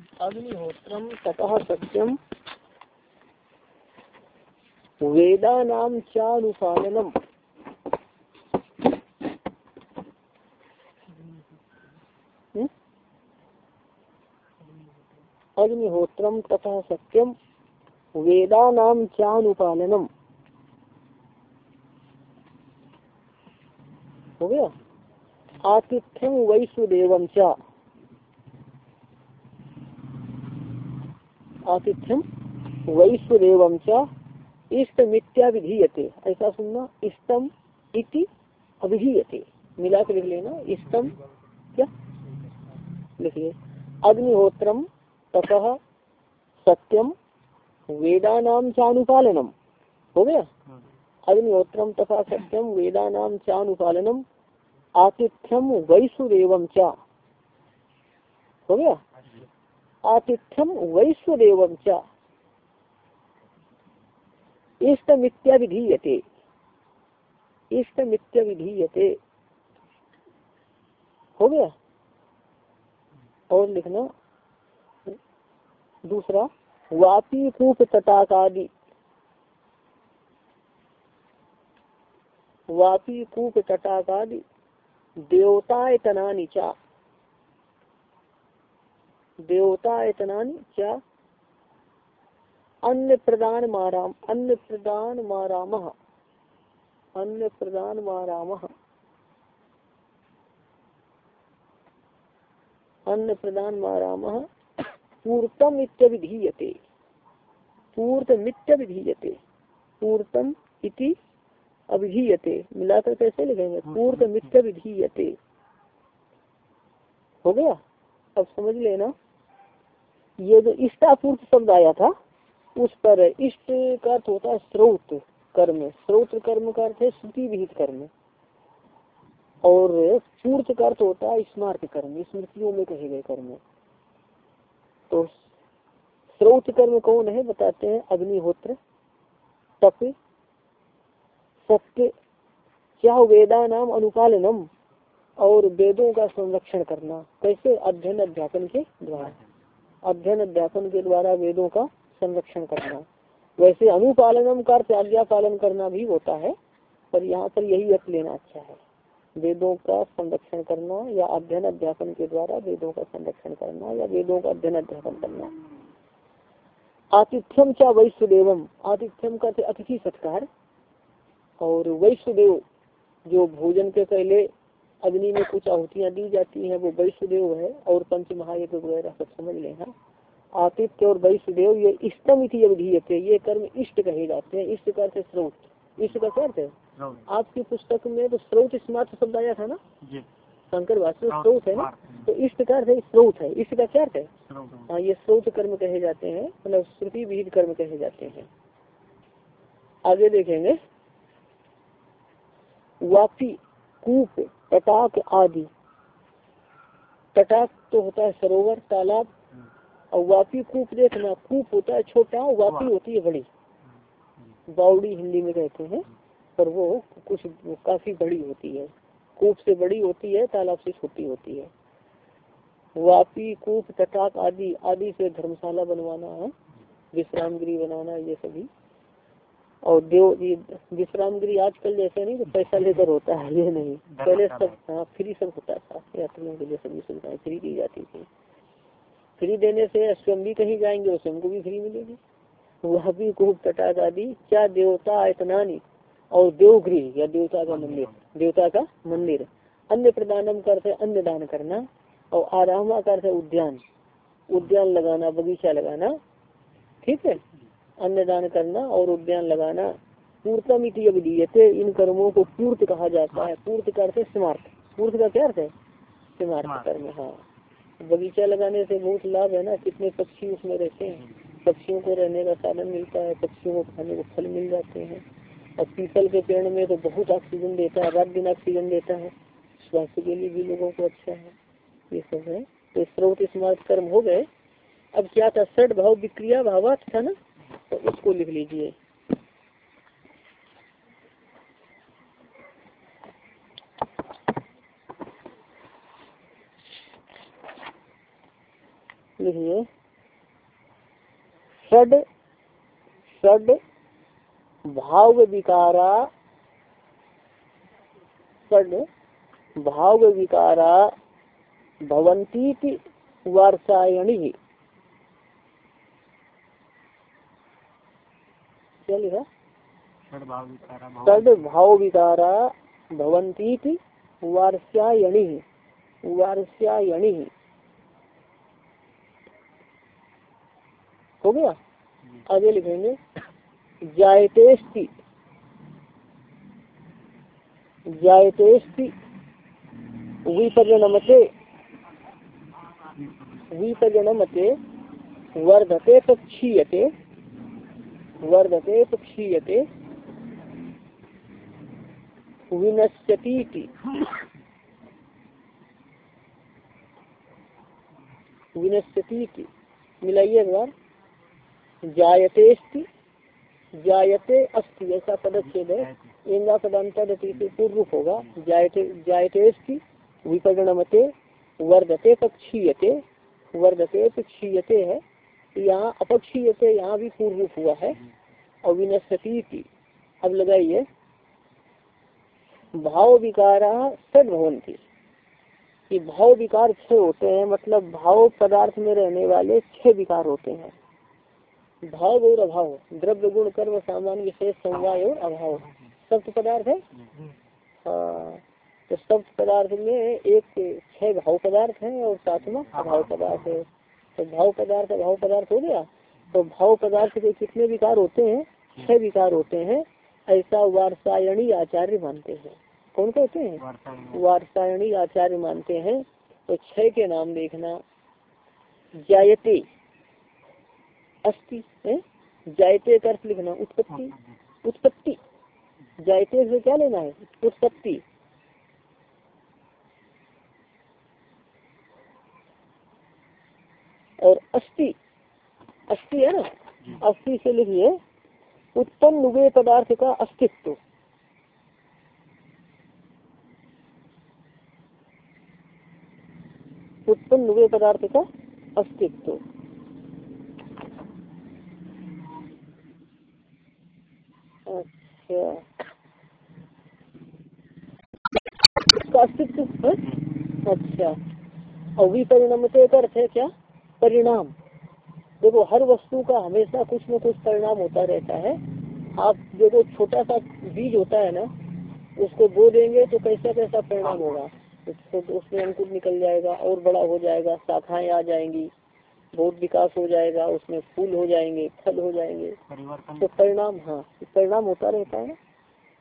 अग्निहोत्रम सत्यम चानुपालनम हम्म? अग्निहोत्रम तथा सत्यम वेदा नाम चानुपालनम हो गया? आतिथ्यम वैश्वेव चा। आतिथ्यम वैश्वदेव चा इष्ट विधीयते। ऐसा सुनना इष्टम इति अभिधीयते। मिला के लिख लेना, इष्टम क्या? लिखिए। अग्निहोत्रम ततः सत्यम वेदानाम चानुपालनम हो गया? अग्निहोत्रम तथा सत्यम वेदानाम चानुपालनम आतिथ्यम वैश्वदेव चा। हो गया? आतिथ्यम वैश्वेव चा इष्ट मिथ्या विधीयते इष्ट हो गया? और लिखना। दूसरा वापी कूप तटाकादि वापी कूप तटाकादि देवतायतनानि चा। देवतायतनानि क्या? अन्न प्रदान माराम अन्न प्रदान माराम अन्न प्रदान माराम। अन्न प्रदान माराम पूर्तम इत्यभिधीयते। पूर्तमित्य विधीयते पूर्तम इति अभिधीयते। मिलाकर कैसे लिखेंगे? पूर्त मित्य विधीयते हो गया? अब समझ लेना। ये जो इष्टापूर्त शब्द आया था, उस पर इष्ट का अर्थ होता है स्रोत कर्म स्रोत कर्म का अर्थ है श्रुति विहित कर्म और पूर्त का अर्थ होता है। स्मार्ट कर्म स्मृतियों में कहे गए कर्म तो स्रोत कर्म कौन है, बताते हैं अग्निहोत्र, तप, सत्य क्या वेदा नाम अनुपालनम और वेदों का संरक्षण करना। कैसे? अध्ययन, अध्यापन के द्वारा। अध्ययन अध्यापन के द्वारा वेदों का संरक्षण करना। वैसे अनुपालनम का आज्ञा पालन करना भी होता है, पर यहाँ पर यही अर्थ लेना अच्छा है। वेदों का संरक्षण करना या अध्ययन अध्यापन के द्वारा वेदों का संरक्षण करना या वेदों का अध्ययन अध्यापन करना। आतिथ्यम क्या वैश्वदेवम। आतिथ्यम का अतिथि सत्कार। और वैश्वेव जो भोजन के पहले अग्नि में कुछ आहुतियाँ दी जाती हैं वो वैश्वदेव है और पंच महायज्ञ वगैरह सब समझ लेना आतिथ्य और वैश्वदेव ये इष्टम इति अवधीयते ये कर्म इष्ट कहे जाते हैं। इष्ट का अर्थ स्रोत। इष्ट का क्या अर्थ है? आपकी पुस्तक में तो स्रोत स्मार्ट शब्द आया था ना? शंकर वास्तव स्रोत है ना? तो इष्ट का अर्थ है स्रोत है। इष्ट का क्या अर्थ है? हाँ ये स्रोत कर्म कहे जाते हैं मतलब श्रुति विहित कर्म कहे जाते हैं। आगे देखेंगे। वापी कूप तटाक आदि। तटाक तो होता है सरोवर तालाब और वापी कूप देखना कूप होता है छोटा वापी होती है बड़ी। बाउडी हिंदी में कहते हैं पर वो कुछ काफ़ी बड़ी होती है। कूप से बड़ी होती है तालाब से छोटी होती है। वापी कूप तटाक आदि आदि से धर्मशाला बनवाना है विश्राम गृह बनाना ये सभी। और देव ये विश्राम गृह आजकल जैसे नहीं तो पैसा लेकर होता है ये नहीं। पहले सब हाँ फ्री सब होता था यात्रियों के लिए सभी सुविधाएँ फ्री दी जाती थी। फ्री देने से स्वयं भी कहीं जाएँगे और स्वयं को भी फ्री मिलेगी। वह भी खूब तटाक आदि क्या देवता इतनानी और देवगृह या देवता का मंदिर देवता का मंदिर। अन्य प्रदानम करते अन्य दान करना और आरामा करते उद्यान। उद्यान लगाना बगीचा लगाना ठीक है? अन्नदान करना और उद्यान लगाना पूर्तम इति इन कर्मों को पूर्त कहा जाता है। पूर्त का अर्थ है स्मार्थ। पूर्त का क्या अर्थ है? स्मार्थ कर्म हाँ। बगीचा लगाने से बहुत लाभ है ना कितने पक्षी उसमें रहते हैं। पक्षियों को रहने का साधन मिलता है पक्षियों को खाने को फल मिल जाते हैं। और पीपल के पेड़ में तो बहुत ऑक्सीजन देता है रात दिन ऑक्सीजन देता है। स्वास्थ्य के लिए भी लोगों को अच्छा है। ये सब है। तो स्रोत स्मार्ट कर्म हो गए। अब क्या था? सठ भाव विक्रिया भावा था ना? तो उसको लिख लीजिए। लिखिए। षड षड भाव विकारा षड भाव विकारा भवंती वार्षायणी। क्या लिखा षड भाव विकारा भवंती वार्ष्यायणी वार्ष्यायणी हो गया? आगे लिखेंगे। जायतेस्ति जायतेस्ति विपर्यणमते विपर्यणमते वर्धते पक्षीयते वर्धते, पक्षीयते। विनश्यती विनश्यती मिलाइए एक बार। जायते जायते अस्ति, ऐसा पदच्छेद है। इंगा पदांतरती से पूर्व रूप होगा। जायते जायते विपगणमते, वर्धते, पक्षीयते। वर्धते, पक्षीयते है। यहाँ अपक्षीयते, यहाँ भी पूर्व रूप हुआ है। और विनश्यती अब लगाइए। भाव विकारा भवंती कि भाव विकार छह होते हैं मतलब भाव पदार्थ में रहने वाले छह विकार होते हैं। भाव और अभाव। द्रव्य गुण, कर्म, सामान्य, विशेष, समवाय और अभाव। सप्त पदार्थ है? हाँ। तो सप्त पदार्थ में एक छह भाव पदार्थ है और सातवा अभाव पदार्थ है। तो भाव पदार्थ अभाव पदार्थ हो गया। तो भाव पदार्थ के कितने विकार होते हैं? छह विकार होते हैं। ऐसा वारसायणी आचार्य मानते हैं। कौन कहते हैं? वारसायणी। आचार्य मानते हैं। तो छह के नाम देखना। जायते। अस्ति जायते का अर्थ लिखना। उत्पत्ति। उत्पत्ति। जायते से क्या लेना है? उत्पत्ति। और अस्थि अस्थि है ना? अस्थि से लिखिए उत्पन्न हुए पदार्थ का अस्तित्व। उत्पन्न हुए पदार्थ का अस्तित्व। अच्छा। अस्तित्व है? अच्छा। और विपरिणामते का अर्थ है क्या? परिणाम। देखो हर वस्तु का हमेशा कुछ न कुछ परिणाम होता रहता है। आप देखो छोटा सा बीज होता है ना उसको बो देंगे तो कैसा कैसा परिणाम होगा? तो उसमें अंकुर निकल जाएगा और बड़ा हो जाएगा शाखाएँ आ जाएँगी बहुत विकास हो जाएगा उसमें फूल हो जाएँगे फल हो जाएँगे। तो परिणाम हाँ परिणाम होता रहता है।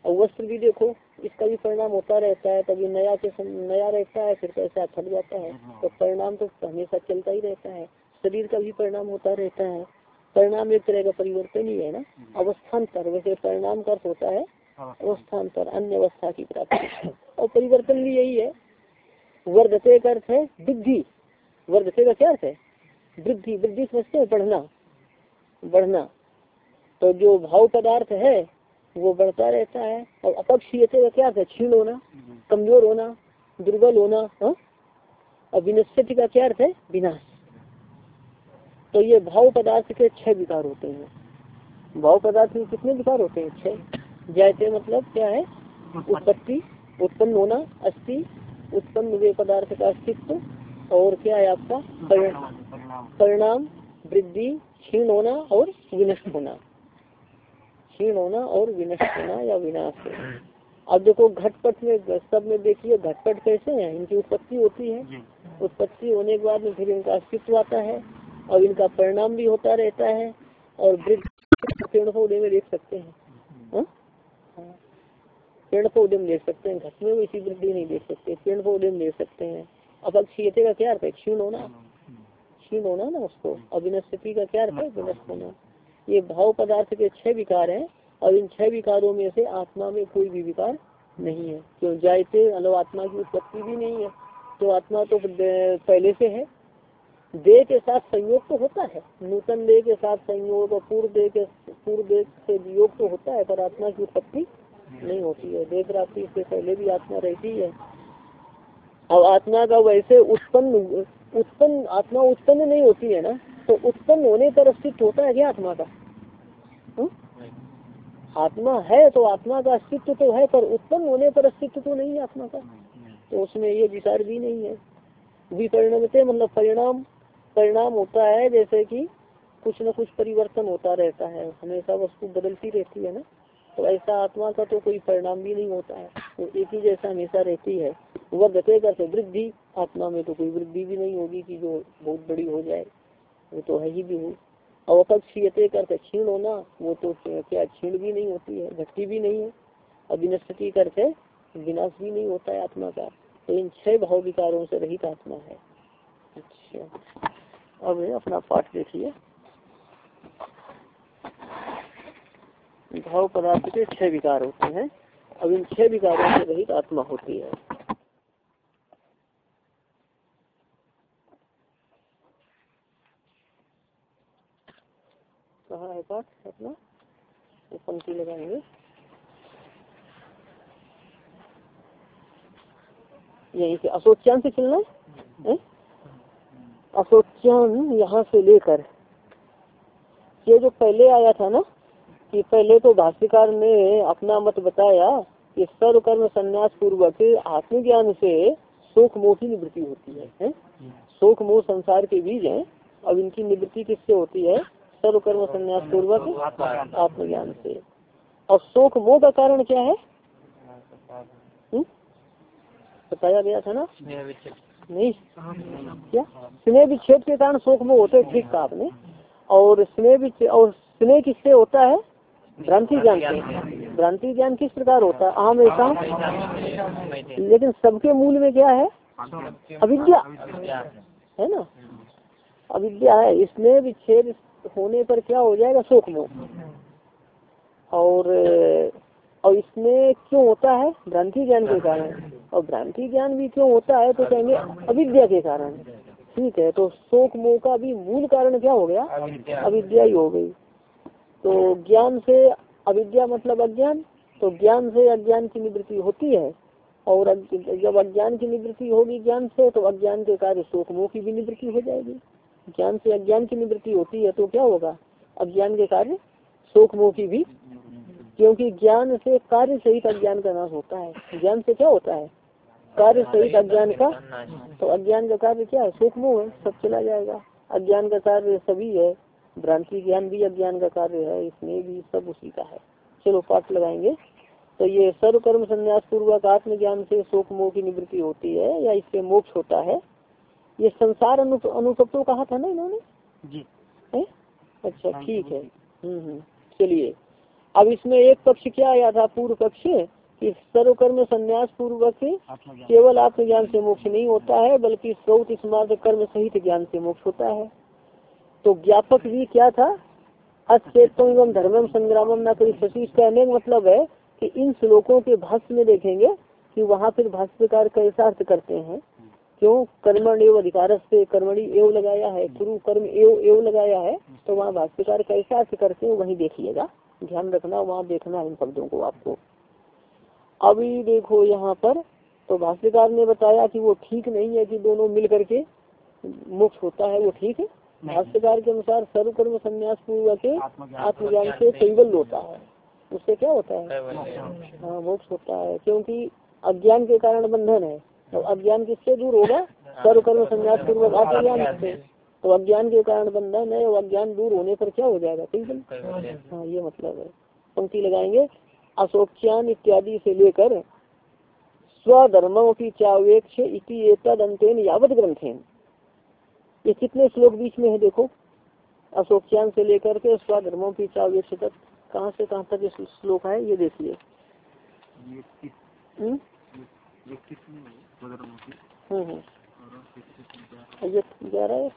और वस्त्र भी देखो इसका भी परिणाम होता रहता है कभी नया के नया रहता है फिर कैसा थक जाता है। तो परिणाम तो हमेशा चलता ही रहता है। शरीर का भी परिणाम होता रहता है। परिणाम एक तरह का परिवर्तन ही है ना। अवस्थान्तर वैसे परिणाम का होता है अवस्थान्तर अन्य अवस्था की प्राप्ति। और परिवर्तन भी यही है। वर्धते का अर्थ है वृद्धि। वर्धते का क्या अर्थ है? वृद्धि वृद्धि समझते हैं बढ़ना। बढ़ना। तो जो भाव पदार्थ है वो बढ़ता रहता है और अपक्षीयते का क्या है क्षीण होना कमज़ोर होना दुर्बल होना हा? और विनश्यति का क्या अर्थ है? विनाश। तो ये भाव पदार्थ के छह विकार होते हैं। भाव पदार्थ में कितने विकार होते हैं? छह। जैसे मतलब क्या है? उत्पत्ति। उत्पन्न होना अस्थि उत्पन्न हुए पदार्थ का अस्तित्व और क्या है आपका? परिणाम वृद्धि क्षीण होना और विनष्ट होना। क्षीण होना और विनष्ट होना या विनाश होना। अब देखो घटपट में सब में देखिए घटपट कैसे हैं? इनकी उत्पत्ति होती है। उत्पत्ति होने के बाद में फिर इनका अस्तित्व आता है और इनका परिणाम भी होता रहता है और पेड़ पौधे में देख सकते हैं। हाँ? पेड़ पौधे में देख सकते हैं। घट में वैसी वृद्धि नहीं देख सकते। पेड़ पौधे में देख सकते हैं। अब अक्षीयते का क्या अर्थ है? क्षीण होना। क्षीण होना ना उसको। अविनस्पति का क्या अर्थ है। विनष्ट होना। ये भाव पदार्थ के छह विकार हैं, और इन छह विकारों में से आत्मा में कोई भी विकार नहीं है। क्यों? जायते अलव आत्मा की उत्पत्ति भी नहीं है। तो आत्मा तो पहले से है। देह के साथ संयोग तो होता है। नूतन देह के साथ संयोग और पूर्व देह के, पूर्व देह से वियोग तो होता है, पर आत्मा की उत्पत्ति नहीं होती है। देह प्राप्ति से पहले भी आत्मा रहती है। अब आत्मा का वैसे उत्पन्न उत्पन्न, आत्मा उत्पन्न नहीं होती है ना तो उत्पन्न होने पर अस्तित्व होता है क्या आत्मा का? हुँ? आत्मा है तो आत्मा का अस्तित्व तो है, पर उत्पन्न होने पर अस्तित्व तो नहीं है आत्मा का। तो उसमें ये विचार भी नहीं है। विपरिणमते मतलब परिणाम परिणाम होता है जैसे कि कुछ न कुछ परिवर्तन होता रहता है। हमेशा वस्तु बदलती रहती है ना। तो ऐसा आत्मा का तो कोई परिणाम भी नहीं होता है। तो एक ही जैसा हमेशा रहती है। वर्धते करते वृद्धि, आत्मा में तो कोई वृद्धि भी नहीं होगी कि जो बहुत बड़ी हो जाए। वो तो है ही भी हो अवपक्षीयते करते क्षीण होना वो तो क्या क्षीण भी नहीं होती है, घटती भी नहीं है। अविनष्टि करते विनाश भी नहीं होता है आत्मा का। तो इन छह भाव विकारों से रहित आत्मा है। अच्छा। अब अपना पाठ देखिए। भाव पदार्थ के छह विकार होते हैं। अब इन छह विकारों से रहित आत्मा होती है। कहा है पाठ अपना पंक्ति लगाएँगे। यही से अशोच्यान से चलना है? अशोच्यान यहाँ से लेकर। ये जो पहले आया था ना कि पहले तो भाष्यकार ने अपना मत बताया कि सर्व कर्म संन्यास पूर्वक आत्मज्ञान से शोक मोह की निवृत्ति होती है, है? शोक मोह संसार के बीज है। अब इनकी निवृत्ति किससे होती है? सर्व कर्म संन्यास पूर्वक आत्मज्ञान से। और शोक मोह का कारण क्या है? बताया गया था ना? नहीं। क्या? स्नेह विच्छेद के कारण शोक मोह होते ठीक कहा आपने। और स्नेह और स्नेह किससे होता है? भ्रांति ज्ञान से। भ्रांति ज्ञान किस प्रकार होता है? आम ऐसा। लेकिन सबके मूल में क्या है? अविद्या। है ना? अविद्या है। इसमें विच्छेद होने पर क्या हो जाएगा? शोक मोह और और इसमें क्यों होता है? भ्रांति ज्ञान के कारण। और भ्रांति ज्ञान भी क्यों होता है? तो कहेंगे अविद्या के कारण। ठीक है तो शोक मोह का भी मूल कारण क्या हो गया? अविद्या ही हो गई। तो ज्ञान से अविद्या मतलब अज्ञान। तो ज्ञान से अज्ञान की निवृत्ति होती है। और जब अज्ञान की निवृत्ति होगी ज्ञान से तो अज्ञान के कार्य शोक मोह की भी निवृत्ति हो जाएगी। ज्ञान से अज्ञान की निवृत्ति होती है तो क्या होगा? अज्ञान के कार्य शोक मोह की भी। क्योंकि ज्ञान से कार्य सहित अज्ञान का नाश होता है। ज्ञान से क्या होता है? कार्य सहित अज्ञान का। तो अज्ञान का कार्य क्या है? शोक मोह है, सब चला जाएगा। अज्ञान का कार्य सभी है। भ्रांति ज्ञान भी अज्ञान का कार्य है। इसमें भी सब उसी का है। चलो पाठ लगाएँगे। तो ये सर्व कर्म संन्यास पूर्वक आत्मज्ञान से शोक मोह की निवृत्ति होती है या इससे मोक्ष होता है? ये संसार अनुपत्तो कहा था ना इन्होंने? जी। है? अच्छा ठीक है। हम्म हम्म चलिए। अब इसमें एक पक्ष क्या आया था पूर्व पक्ष? कि सर्वकर्म संन्यास पूर्वक केवल आत्मज्ञान से मोक्ष नहीं होता है बल्कि स्रोत स्मार्ट कर्म सहित ज्ञान से मोक्ष होता है। तो ज्ञापक भी क्या था? अचेतम एवं धर्मम संग्रामम न करी शशि। इसका अनेक मतलब है कि इन श्लोकों के भाष्य में देखेंगे कि वहाँ फिर भाष्यकार कैसा अर्थ करते हैं। क्यों? कर्मण एवं अधिकार से कर्मणी एवं लगाया है गुरु कर्म एवं एवं लगाया है तो वहाँ भाष्यकार कैसा अर्थ करते हैं वही देखिएगा। ध्यान रखना वहाँ देखना इन शब्दों को आपको। अभी देखो यहाँ पर तो भाष्यकार ने बताया कि वो ठीक नहीं है कि दोनों मिल करके मोक्ष होता है वो ठीक है। भाष्यकार के अनुसार सर्व कर्म संन्यास पूर्वक आत्मज्ञान से कैवल होता है। उससे क्या होता है। हाँ मोक्ष होता है क्योंकि अज्ञान के कारण बंधन है। तो अज्ञान किससे दूर होगा? सर्व कर्म संन्यास पूर्वक आत्मज्ञान से तो अज्ञान के कारण बंधन है और अज्ञान दूर होने पर क्या हो जाएगा? कैवल हाँ ये मतलब है। पंक्ति लगाएँगे। अशोक्यान इत्यादि से लेकर स्वधर्मों की चावेक्ष इति अंतेन यावत ग्रंथेन। ये कितने श्लोक बीच में है देखो? अशोक्यान से लेकर के स्वधर्मों की चावेक्ष तक। कहाँ से कहाँ तक श्लोक है ये देखिए। ये ग्यारह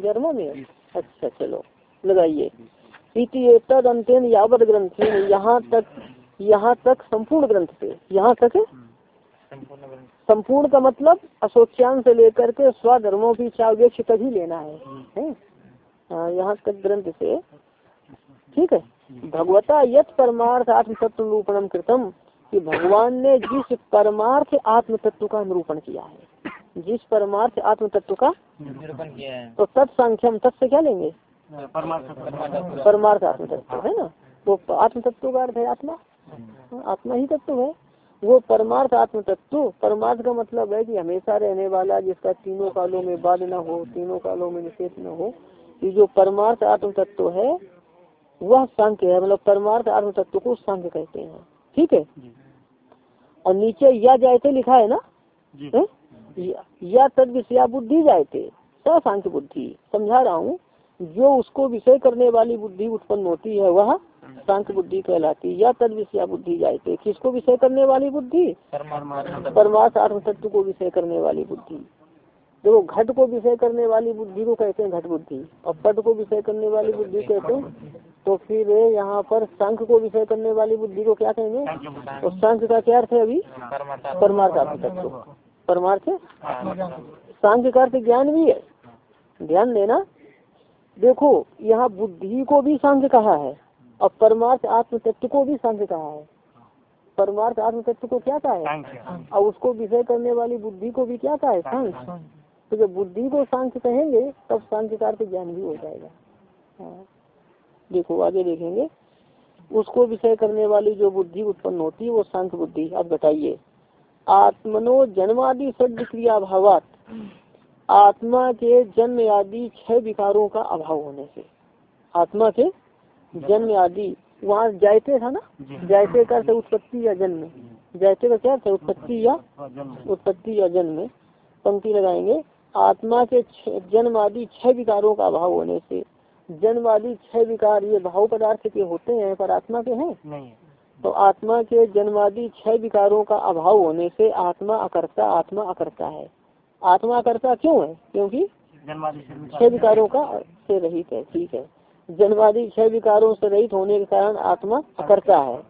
ग्यारहवा में अच्छा चलो लगाइए। तद अंतेन यावत ग्रंथ यहाँ तक यहाँ तक संपूर्ण ग्रंथ पे यहाँ तक संपूर्ण का मतलब अशोच्यान से लेकर के स्वधर्मों की चावेक्ष तक ही लेना है, है? हाँ यहाँ तक ग्रंथ से ठीक है? भगवता यथ परमार्थ आत्म तत्व निरूपणम कृतम। कि भगवान ने जिस परमार्थ आत्म तत्व का निरूपण किया है जिस परमार्थ आत्म तत्व का निरूपण किया है। तो तत्संख्यम तत् से क्या लेंगे? परमार्थ आत्म तत्व है ना? तो आत्म तत्व का अर्थ है आत्मा। हाँ, आत्मा ही तत्व है। वो परमार्थ आत्म तत्व परमार्थ का मतलब है कि हमेशा रहने वाला जिसका तीनों कालों में बाद न हो तीनों कालों में निषेध न हो कि जो परमार्थ आत्म तत्व है वह सांख्य है। मतलब परमार्थ आत्म तत्व को सांख्य कहते हैं। ठीक है? और नीचे या जायते लिखा है ना? है? या- तद विषया बुद्धि जायते सांख्य बुद्धि। समझा रहा हूँ। जो उसको विषय करने वाली बुद्धि उत्पन्न होती है वह सांख्य बुद्धि कहलाती। है या तद विषया बुद्धि जायते किसको विषय करने वाली बुद्धि? परमार्थ आत्म तत्व को विषय करने वाली बुद्धि। देखो घट को विषय करने वाली बुद्धि को कहते हैं घट बुद्धि। और पट को विषय करने वाली बुद्धि कहते हैं तो फिर यहाँ पर संख को विषय करने वाली बुद्धि को क्या कहेंगे? और संख का क्या अर्थ है अभी? परमार्थ तत्व परमार्थ? सांख्य का अर्थ ज्ञान भी है। ध्यान देना। देखो, यहाँ बुद्धि को भी सांख्य कहा है और परमार्थ आत्म तत्व को भी सांख्य कहा है। परमार्थ आत्म तत्व को क्या कहा है? और उसको विषय करने वाली बुद्धि को भी क्या कहा है? सांख्य तो जब बुद्धि को सांख्य कहेंगे, तब सांख्य का ज्ञान भी हो जाएगा। हाँ। देखो आगे देखेंगे। उसको विषय करने वाली जो बुद्धि उत्पन्न होती है वो सांख्य बुद्धि। अब बताइए आत्मनो जन्मादि सद क्रिया भावात आत्मा के जन्म आदि छह विकारों का अभाव होने से। आत्मा के जन्म आदि वहाँ जायते था ना? जायते का है उत्पत्ति या जन्म। जायते का क्या है? उत्पत्ति या उत्पत्ति या जन्म। पंक्ति लगाएँगे। आत्मा के जन्म आदि छह विकारों का अभाव होने से जन्म आदि छह विकार ये भाव पदार्थ के होते हैं पर आत्मा के हैं? नहीं तो आत्मा के जन्मादि छह विकारों का अभाव होने से आत्मा अकर्ता आत्मा अकर्ता है। आत्मा अकर्ता क्यों है? क्योंकि छह विकारों का से रहित है ठीक है। जन्मादि छह विकारों से रहित होने के कारण आत्मा अकर्ता है।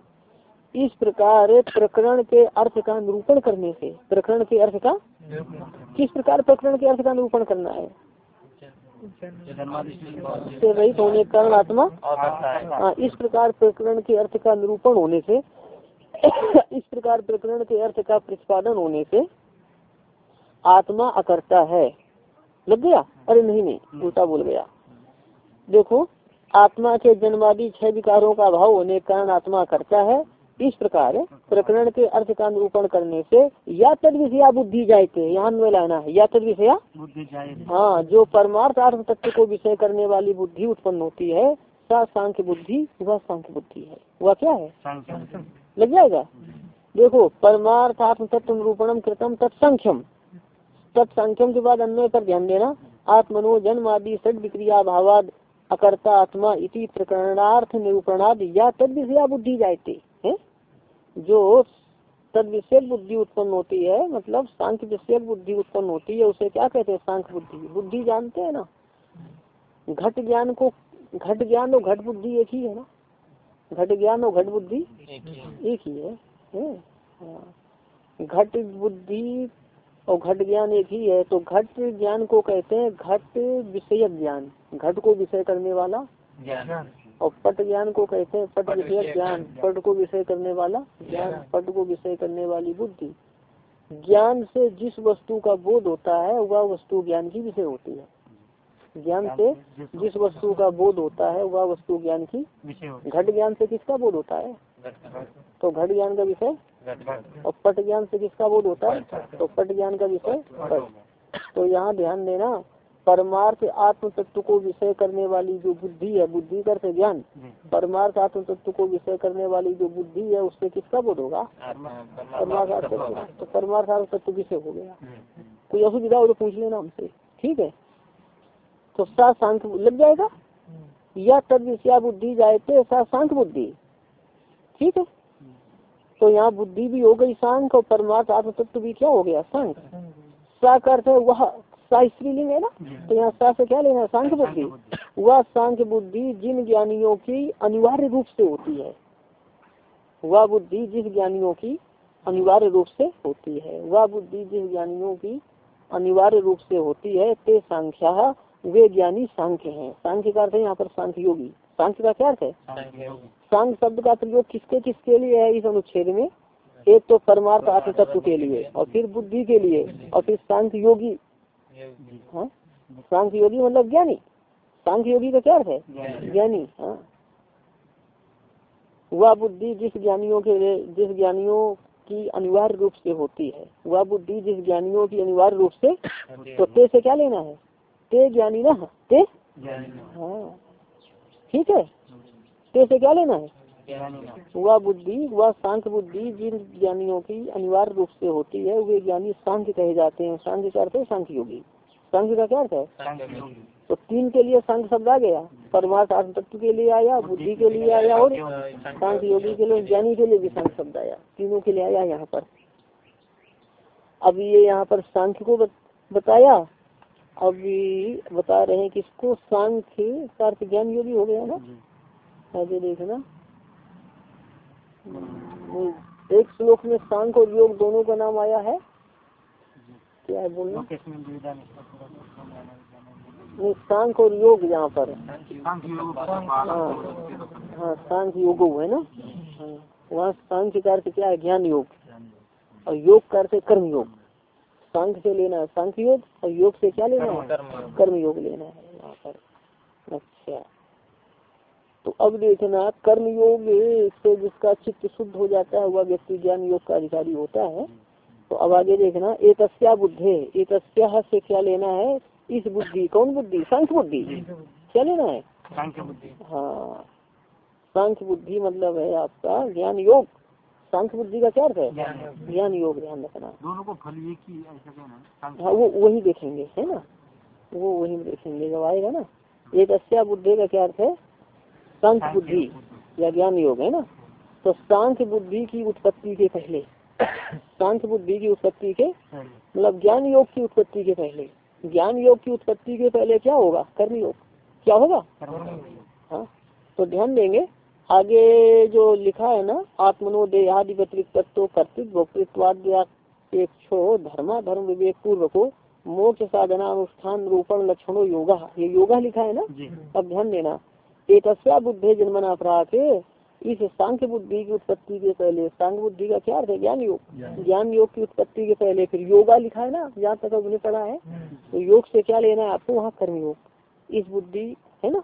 इस प्रकार प्रकरण के अर्थ का निरूपण करने से प्रकरण के अर्थ का किस प्रकार प्रकरण के अर्थ का निरूपण करना है? से रहित होने के कारण आत्मा हाँ, इस प्रकार प्रकरण के अर्थ का निरूपण होने से इस प्रकार प्रकरण के अर्थ का प्रतिपादन होने से आत्मा अकर्ता है। लग गया? अरे नहीं नहीं उल्टा बोल गया। देखो आत्मा के जन्मादि छह विकारों का अभाव होने के कारण आत्मा करता है। इस प्रकार प्रकरण के अर्थ का निरूपण करने से या तद विषया बुद्धि जायते यहाँ में लाना है या तद विषया हाँ जो परमार्थ अर्थ तत्व को विषय करने वाली बुद्धि उत्पन्न होती है सा सांख्य बुद्धि वह सांख्य बुद्धि है। वह क्या है? लग जाएगा? देखो परमार्थ आत्म तत्व निरूपणम कृतम तत्संख्यम। तत्संख्यम के बाद अन्वय पर ध्यान देना। आत्मनो जन्म आदि सद विक्रिया भावाद अकर्ता आत्मा इति प्रकरणार्थ निरूपणाद या तद विषया बुद्धि जायते। जो तद विषय बुद्धि उत्पन्न होती है मतलब सांख्य विषय बुद्धि उत्पन्न होती है उसे क्या कहते हैं सांख्य बुद्धि? बुद्धि जानते हैं ना? घट ज्ञान को घट ज्ञान और घट बुद्धि एक ही है ना? घट ज्ञान और घट बुद्धि एक ही है, है? हाँ। घट बुद्धि और घट ज्ञान एक ही है तो घट ज्ञान को कहते हैं घट विषय ज्ञान। घट को विषय करने वाला ज्ञान। और पट ज्ञान को कहते हैं पट विषयक ज्ञान पट को विषय करने वाला ज्ञान पट को विषय करने वाली बुद्धि। ज्ञान से जिस वस्तु का बोध होता है वह वस्तु ज्ञान की विषय होती है। ज्ञान से जिस वस्तु का बोध होता है वह वस्तु ज्ञान की घट ज्ञान से किसका बोध होता है? तो घट ज्ञान का विषय? और पट ज्ञान से किसका बोध होता है? तो पट ज्ञान का विषय पट। तो यहाँ ध्यान देना परमार्थ आत्म तत्व को विषय करने वाली जो बुद्धि है बुद्धि कर से ज्ञान। परमार्थ आत्म तत्व को विषय करने वाली जो बुद्धि है उससे किसका बोध होगा? परमार्थ आत्म तत्व तो परमार्थ आत्म तत्व विषय हो गया। कोई असुविधा हो तो पूछ लेना हमसे। ठीक है? तो सा सांख लग जाएगा? या तद विषया बुद्धि जायते सा सांख बुद्धि। ठीक है? तो यहाँ बुद्धि भी हो गई सांख और परमार्थ आत्म तत्व भी क्या हो गया? सांख। सा का अर्थ है वह सा स्त्रीलिंग है ना? तो यहाँ सा से क्या लेना सांख्य बुद्धि। वह सांख्य बुद्धि जिन ज्ञानियों की अनिवार्य रूप से होती है। वह बुद्धि जिस ज्ञानियों की अनिवार्य रूप से होती है। वह बुद्धि जिस ज्ञानियों की अनिवार्य रूप से होती है ते सांख्या वे ज्ञानी सांख्य हैं। सांख्य का अर्थ है यहाँ पर सांख्य योगी। सांख्य का क्या अर्थ है? सांख्य शब्द का प्रयोग किसके किसके लिए है इस अनुच्छेद में? एक तो परमार्थ आत्म तत्व के लिए और फिर बुद्धि के लिए और फिर सांख्य योगी। हाँ? सांख्य योगी मतलब ज्ञानी। सांख्य योगी का क्या अर्थ है? ज्ञानी। हाँ। वह बुद्धि जिस ज्ञानियों के जिस ज्ञानियों की अनिवार्य रूप से होती है वह बुद्धि जिस ज्ञानियों की अनिवार्य रूप से तो ते से क्या लेना है? ते ज्ञानी ना ते? हाँ। ठीक है। ते से क्या लेना है? वह बुद्धि वह शांत बुद्धि जिन ज्ञानियों की अनिवार्य रूप से होती है वे ज्ञानी सांख्य कहे जाते हैं। सांख्य का अर्थ है सांख्य योगी। सांख्य का क्या अर्थ है? तो तीन के लिए सांख्य शब्द आ गया। परमार्थ तत्व के लिए आया बुद्धि के लिए आया और सांख्य योगी के लिए ज्ञानी के लिए भी सांख्य शब्द आया। तीनों के लिए आया यहाँ पर। अब ये यहाँ पर सांख्य को बताया। अभी बता रहे हैं किसको सांख्य का अर्थ ज्ञान योगी हो गया ना? आगे देखना। एक श्लोक में सांख और योग दोनों का नाम आया है? क्या है बोलना? नहीं सांख और योग यहाँ पर हाँ। सांख्य योग है ना? हाँ वहाँ सांख्य का अर्थ क्या है? ज्ञान योग। और योग का अर्थ कर्म योग। सांख्य से लेना है सांख्य योग और योग से क्या लेना है? कर्म योग लेना है यहाँ पर। अच्छा। तो अब देखना कर्म योग से जिसका चित्त शुद्ध हो जाता है वह व्यक्ति ज्ञान योग का अधिकारी होता है। तो अब आगे देखना एक बुद्धे एक से क्या लेना है? इस बुद्धि कौन बुद्धि? सांख्य बुद्धि। क्या लेना है? हाँ। सांख्य बुद्धि मतलब है आपका ज्ञान योग। सांख्य बुद्धि का क्या अर्थ है? ज्ञान योग। ध्यान रखना। दोनों को फल एक ही ऐसा कहना हाँ। वो वही देखेंगे है ना? वो वही देखेंगे जब आएगा ना। एक अस्या बुद्धि का क्या अर्थ है? सांख्य बुद्धि या ज्ञान योग है ना? तो सांख्य बुद्धि की उत्पत्ति के पहले सांख्य बुद्धि की उत्पत्ति के मतलब ज्ञान योग की उत्पत्ति के पहले। ज्ञान योग की उत्पत्ति के पहले क्या होगा? कर्म योग। क्या होगा? हाँ तो ध्यान देंगे। आगे जो लिखा है ना आत्मनो देहादि व्यतिरिक्त तत्व कर्तृत्व भोक्तृत्वाद्या धर्मा धर्म विवेक पूर्व को मोक्ष साधना अनुष्ठान रूपण लक्षणों योगा। ये योगा लिखा है ना? अब ध्यान देना। एक बुद्धि जन्मना अपराध इस सांख्य बुद्धि की उत्पत्ति के पहले सांख्य बुद्धि का क्या अर्थ है? ज्ञान योग। ज्ञान। योग की उत्पत्ति के पहले फिर योगा लिखा है ना? जहाँ तक आपने पढ़ा है। तो योग से क्या लेना है आपको? वहाँ कर्मयोग इस बुद्धि है ना?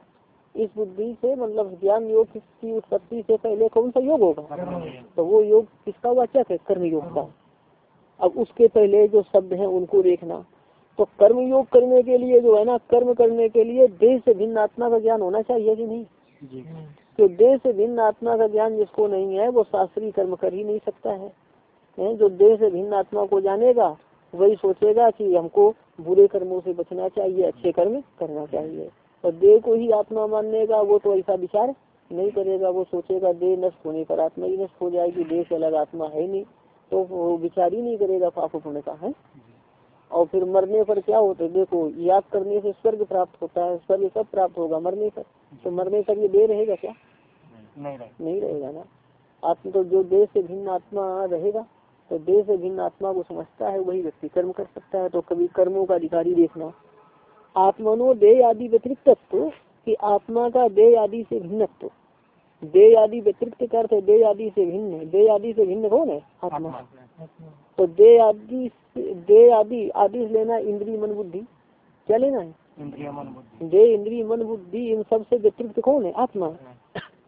इस बुद्धि से मतलब ज्ञान योग की उत्पत्ति से पहले कौन सा योग होगा? तो वो योग किसका वाचक है कर्मयोग का। अब उसके पहले जो शब्द है उनको देखना। तो कर्म योग करने के लिए जो है ना कर्म करने के लिए देह से भिन्न आत्मा का ज्ञान होना चाहिए कि नहीं? तो देह से भिन्न आत्मा का ज्ञान जिसको नहीं है वो शास्त्रीय कर्म कर ही नहीं सकता है? जो देह से भिन्न आत्मा को जानेगा वही सोचेगा कि हमको बुरे कर्मों से बचना चाहिए अच्छे कर्म करना चाहिए। और देह को ही आत्मा मानने का वो तो ऐसा विचार नहीं करेगा। वो सोचेगा देह नष्ट होने पर आत्मा ही नष्ट हो जाएगी देह से अलग आत्मा है नहीं। तो वो विचार ही नहीं करेगा पाप पुण्य का है? और फिर मरने पर क्या होता है? देखो याद करने से स्वर्ग प्राप्त होता है स्वर्ग कब प्राप्त होगा? मरने पर। तो मरने पर ये देह रहेगा क्या? नहीं नहीं रहेगा ना। आत्मा तो जो देह से भिन्न आत्मा रहेगा तो देह से भिन्न आत्मा को समझता है वही व्यक्ति कर्म कर सकता है। तो कभी कर्मों का अधिकारी देखना। आत्मनो देह आदि व्यतिरिक्त तत्व कि आत्मा का देह आदि से भिन्न भिन्नत्व। देह आदि व्यतिरिक्त का अर्थ है देह आदि से भिन्न देह आदि से भिन्न कौन है? आत्मा। तो देह आदि देह आदि आदि लेना इंद्रिय मन बुद्धि। क्या लेना है? इंद्रिय मन बुद्धि। देह इंद्रिय मन बुद्धि इन सबसे व्यतिरिक्त कौन है? आत्मा।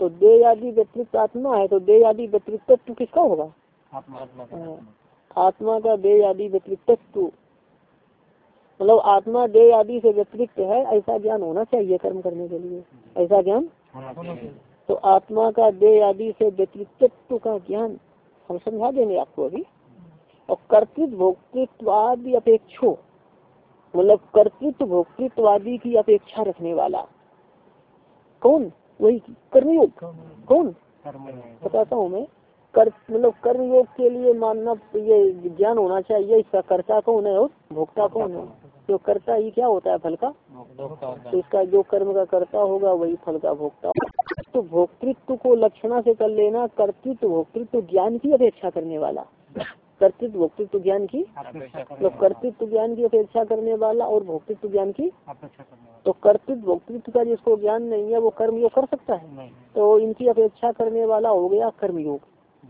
तो दे आदि व्यतिरिक्त आत्मा है तो दे आदि व्यतिरिक्त तत्व किसका होगा? आत्मा हाँ। का दे आदि व्यतिरिक्त तत्व। मतलब आत्मा दे आदि से व्यतिरिक्त है ऐसा ज्ञान होना चाहिए कर्म करने के लिए। ऐसा ज्ञान तो आत्मा का देह आदि से व्यतिरिक्त का ज्ञान हम समझा देंगे आपको अभी। और कर्तृत्व भोक्तृत्व आदि अपेक्षो मतलब कर्तृत्व भोक्तृत्व आदि की अपेक्षा रखने वाला। कौन? वही कर्मयोग। कौन? बताता हूँ मैं। कर मतलब कर्मयोग के लिए मानना ये ज्ञान होना चाहिए इसका कर्ता कौन है और भोक्ता कौन है? जो कर्ता ही क्या होता है? फल का? तो इसका जो कर्म का कर्ता होगा वही फल का भोक्ता तो भोक्तृत्व को लक्षणा से कर लेना कर्तृत्व भोक्तृत्व ज्ञान की अपेक्षा करने वाला। कर्तृत्व भोक्तृत्व ज्ञान की? मतलब कर्तृत्व ज्ञान की अपेक्षा करने वाला और भोक्तृत्व ज्ञान की? तो कर्तृत्व भोक्तृत्व का जिसको ज्ञान नहीं है वो कर्मयोग कर सकता है। तो इनकी अपेक्षा करने वाला हो गया कर्मयोग।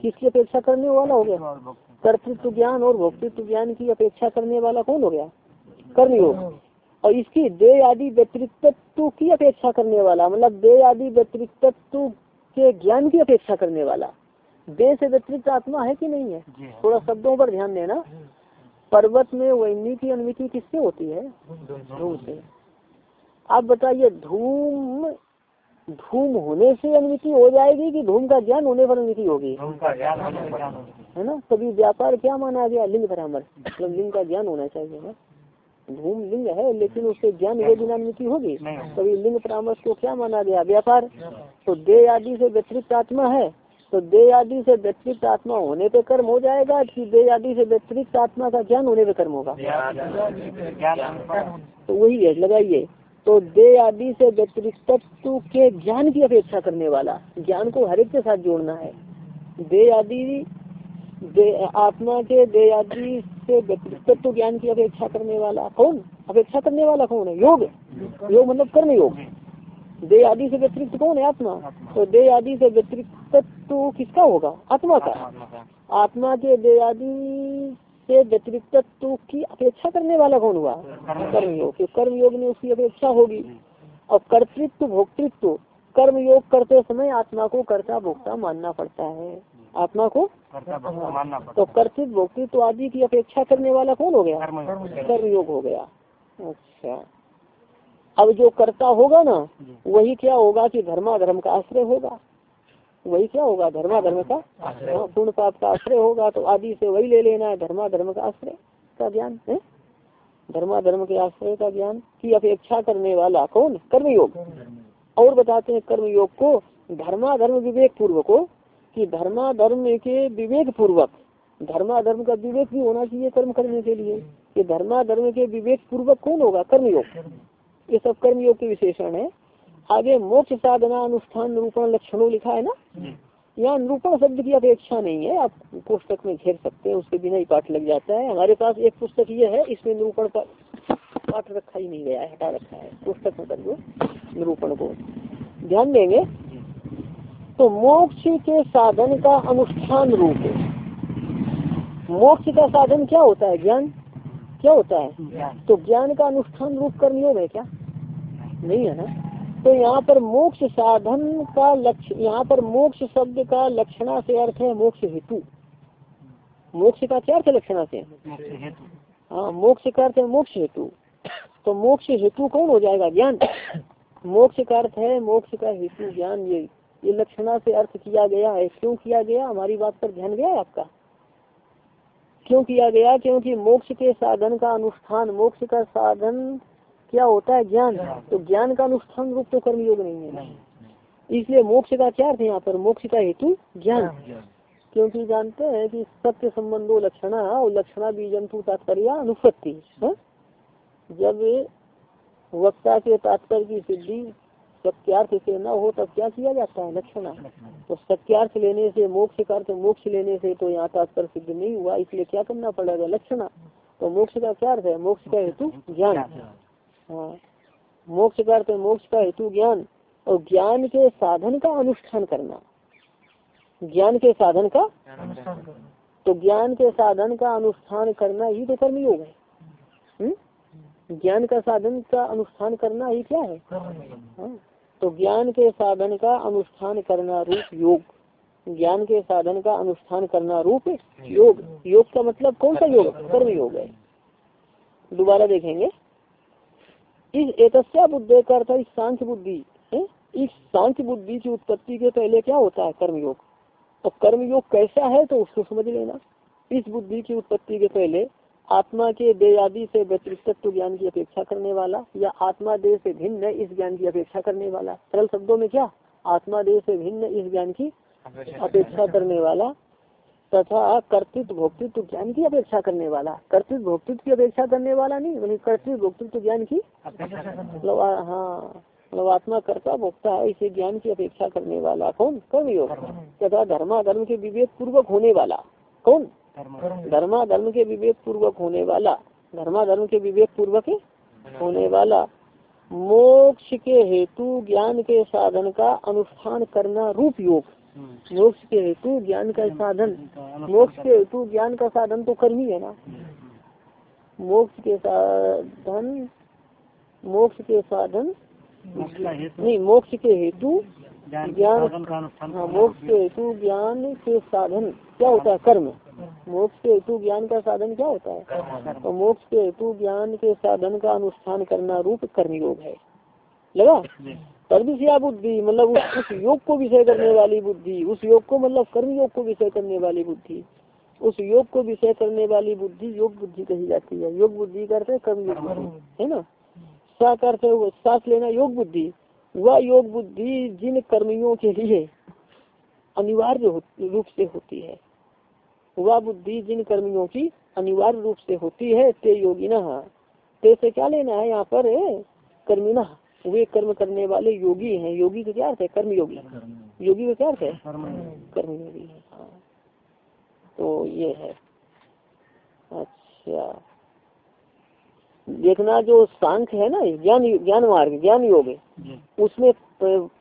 किसकी अपेक्षा करने वाला हो गया? कर्तृत्व ज्ञान और भोक्तृत्व ज्ञान की अपेक्षा करने वाला कौन हो गया? कर्मयोग। और इसकी दे आदि व्यतिरिक्तत्व की अपेक्षा करने वाला मतलब दे आदि व्यतिरिक्तत्व के ज्ञान की अपेक्षा करने वाला। दे से व्यतिरिक्त आत्मा है कि नहीं है? थोड़ा शब्दों पर ध्यान देना। पर्वत में वैनी की अनुमिति किससे होती है? धूम से। आप बताइए धूम धूम होने से अनुमिति हो जाएगी कि धूम का ज्ञान होने पर अनुमिति होगी। है ना? कभी व्यापार क्या माना गया? लिंग परामर्श। मतलब लिंग का ज्ञान होना चाहिए। ना धूम लिंग है लेकिन उससे ज्ञान अनुमिति होगी। होगी। कभी लिंग परामर्श को क्या माना गया? व्यापार। तो दे आदि से व्यतिरिक्त आत्मा है। तो दे आदि से व्यतिरिक्त आत्मा होने पे कर्म हो जाएगा कि दे आदि से व्यतिरिक्त आत्मा का ज्ञान होने पे कर्म होगा। तो वही है लगाइए। तो दे आदि से व्यतिरिक्तत्व के ज्ञान की अपेक्षा करने वाला ज्ञान को हर एक के साथ जोड़ना है। दे आदि दे आत्मा के दे आदि से व्यतिरिक्तत्व ज्ञान की अपेक्षा करने वाला कौन? अपेक्षा करने वाला कौन है? योग योग मतलब कर्म योग दे आदि से व्यतिरिक्त कौन है? आत्मा। तो दे आदि से व्यतिरिक्तत्व किसका होगा? आत्मा का। आत्मा के दे आदि से व्यतिरिक्तत्व की अपेक्षा करने वाला कौन हुआ? कर्मयोग कर्मयोग तो में उसकी अपेक्षा होगी। और कर्तृत्व, भोक्तृत्व। कर्म योग करते समय आत्मा को कर्ता, भोक्ता मानना पड़ता है। आत्मा को तो कर्तृत्व भोक्तृत्व आदि की अपेक्षा करने वाला कौन हो गया? कर्म कर्म हो गया। अच्छा। अब जो कर्ता होगा ना वही क्या होगा कि धर्माधर्म का आश्रय होगा? वही क्या होगा? धर्माधर्म का हाँ, पूर्ण पाप का आश्रय होगा तो आदि से वही ले लेना है धर्माधर्म का आश्रय का ज्ञान है? धर्माधर्म के आश्रय का ज्ञान की अपेक्षा करने वाला कौन? कर्मयोग। और बताते हैं कर्मयोग को धर्माधर्म विवेक पूर्वक को कि धर्माधर्म के विवेक पूर्वक धर्माधर्म का विवेक भी होना चाहिए कर्म करने के लिए। कि धर्माधर्म के विवेक पूर्वक कौन होगा? कर्मयोग। ये सब कर्मयोग के विशेषण है। आगे मोक्ष साधना अनुष्ठान निरूपण लक्षणों लिखा है ना? यहाँ निरूपण शब्द की अपेक्षा नहीं है। आप पुस्तक में घेर सकते हैं, उसके बिना ही पाठ लग जाता है। हमारे पास एक पुस्तक ये है, इसमें निरूपण पाठ रखा ही नहीं गया है, हटा रखा है। पुस्तक में कर निरूपण को। ध्यान देंगे। तो मोक्ष के साधन का अनुष्ठान रूप है। मोक्ष का साधन क्या होता है? ज्ञान? क्या होता है? तो ज्ञान का अनुष्ठान रूप कर्मयोग है क्या? नहीं है ना? तो यहाँ पर मोक्ष साधन का लक्ष्य यहाँ पर मोक्ष शब्द का लक्षणा से अर्थ है मोक्ष हेतु। मोक्ष का क्या अर्थ लक्षणा से हाँ मोक्ष का अर्थ है मोक्ष हेतु। तो मोक्ष हेतु कौन हो जाएगा? ज्ञान। मोक्ष का अर्थ है मोक्ष का हेतु ज्ञान ये ये लक्षणा से अर्थ किया गया है। क्यों किया गया? हमारी बात पर ध्यान गया है आपका। क्यों किया गया? क्योंकि मोक्ष के साधन का अनुष्ठान मोक्ष का साधन क्या होता है? ज्ञान। तो ज्ञान का अनुष्ठान रूप तो कर्मयोग नहीं है। इसलिए मोक्ष का क्या अर्थ है यहाँ पर? मोक्ष का हेतु ज्ञान। क्योंकि जानते हैं कि सत्य संबंधो लक्षणा और लक्षणा भी जंतु तात्पर्य अनुपत्ति हाँ? जब वक्ता के तात्पर्य की सिद्धि सत्यार्थ से न हो तब क्या किया जाता है? लक्षणा तो सत्यार्थ लेने से, मोक्ष का अर्थ मोक्ष लेने से तो यहाँ तात्पर्य सिद्ध नहीं हुआ, इसलिए क्या करना पड़ेगा? लक्षणा तो मोक्ष का क्या अर्थ है? मोक्ष का हेतु ज्ञान। हाँ। मोक्ष का अर्थ मोक्ष का हेतु ज्ञान और ज्ञान के साधन का अनुष्ठान करना। ज्ञान के साधन का तो ज्ञान के साधन का अनुष्ठान करना ही तो कर्मयोग है। हम्म? ज्ञान का साधन का अनुष्ठान करना ही क्या है? हाँ? तो ज्ञान के साधन का अनुष्ठान करना रूप योग। ज्ञान के साधन का अनुष्ठान करना रूप योग। योग का मतलब कौन सा योग? कर्म योग है। दोबारा देखेंगे। इस एतस्या बुद्धि का अर्थ इस सांख्य बुद्धि इस सांख्य बुद्धि की उत्पत्ति के पहले क्या होता है? कर्मयोग। और कर्मयोग कैसा है तो उसको समझ लेना। इस बुद्धि की उत्पत्ति के पहले आत्मा के देह आदि से व्यतिरिक्तत्व ज्ञान की अपेक्षा करने वाला या आत्मा देह से भिन्न इस ज्ञान की अपेक्षा करने वाला? सरल शब्दों में क्या? आत्मा देह से भिन्न इस ज्ञान की अपेक्षा करने वाला। तथा कर्तृत्व भोक्तृत्व ज्ञान की अपेक्षा करने वाला। कर्तृत्व भोक्तृत्व की अपेक्षा करने वाला नहीं बल्कि कर्तृत्व भोक्तृत्व ज्ञान की मतलब हाँ मतलब आत्मा कर्ता भोक्ता है इसे ज्ञान की अपेक्षा करने वाला। कौन? कर्मयोग। तथा धर्मा धर्म के विवेक पूर्वक होने वाला। कौन? धर्मा। धर्म के विवेक पूर्वक होने वाला धर्मा धर्म के विवेक पूर्वक होने वाला मोक्ष के हेतु ज्ञान के साधन का अनुष्ठान करना रूप योग। हम्म। मोक्ष के हेतु ज्ञान का साधन मोक्ष के हेतु ज्ञान का साधन तो कर्म ही है ना। मोक्ष के साधन मोक्ष के साधन नहीं मोक्ष के हेतु ज्ञान हाँ मोक्ष के हेतु ज्ञान के साधन क्या होता है? कर्म। मोक्ष के हेतु ज्ञान का साधन क्या होता है? तो मोक्ष के हेतु ज्ञान के साधन का अनुष्ठान करना रूप कर्मयोग है। लगा? जी। कर विषया बुद्धि मतलब उस, योग को विषय करने वाली बुद्धि उस योग को मतलब कर्म योग को विषय करने वाली बुद्धि उस योग को विषय करने वाली बुद्धि योग बुद्धि कही जाती है। योग बुद्धि करते कर्म योग बुद्धि है ना? सा करते सांस लेना योग बुद्धि। वह योग बुद्धि जिन कर्मियों के लिए अनिवार्य रूप से होती है। वह बुद्धि जिन कर्मियों की अनिवार्य रूप से होती है, ते योगिना। ते से क्या लेना है यहाँ पर? कर्मिना। वे कर्म करने वाले योगी हैं। योगी का क्या अर्थ है? कर्म योगी योगी का क्या अर्थ है? कर्म कर्म योगी है हाँ। तो ये है। अच्छा। देखना जो सांख्य है ना ज्ञान ज्ञान मार्ग ज्ञान योग है उसमें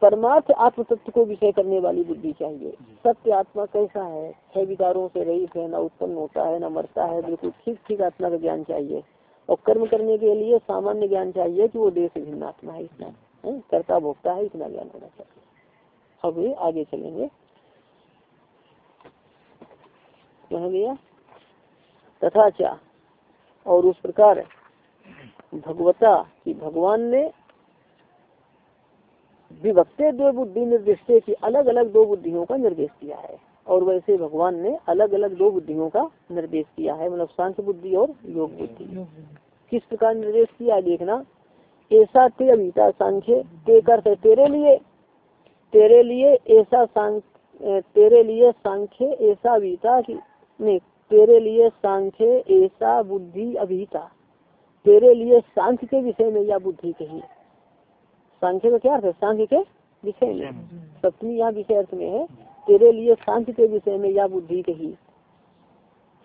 परमार्थ आत्म तत्व को विषय करने वाली बुद्धि चाहिए। सत्य आत्मा कैसा है? छह विकारों से रहित है न उत्पन्न होता है न मरता है बिल्कुल ठीक ठीक आत्मा का ज्ञान चाहिए। और कर्म करने के लिए सामान्य ज्ञान चाहिए कि वो देश भिन्न आत्मा है इतना है? कर्ता भोक्ता है इतना ज्ञान होना चाहिए। अब आगे चलेंगे। कहा गया? तथा क्या और उस प्रकार भगवता की भगवान ने विभक्ते दो बुद्धि निर्देश की अलग अलग दो बुद्धियों का निर्देश दिया है। और वैसे भगवान ने अलग अलग दो बुद्धियों का निर्देश किया है मतलब सांख्य बुद्धि और योग बुद्धि। किस प्रकार निर्देश किया देखना। ऐसा ते अभिता सांख्य ते करते तेरे लिए। तेरे लिए ऐसा सांख तेरे लिए सांख्य ऐसा अभिता की नहीं तेरे लिए सांख्य ऐसा बुद्धि अभिता। तेरे लिए सांख्य के विषय में या बुद्धि कही सांख्य का क्या अर्थ है? सांख्य के विषय में। सप्तमी यहाँ विषय अर्थ में है तेरे लिए सांख्य के विषय में या बुद्धि कही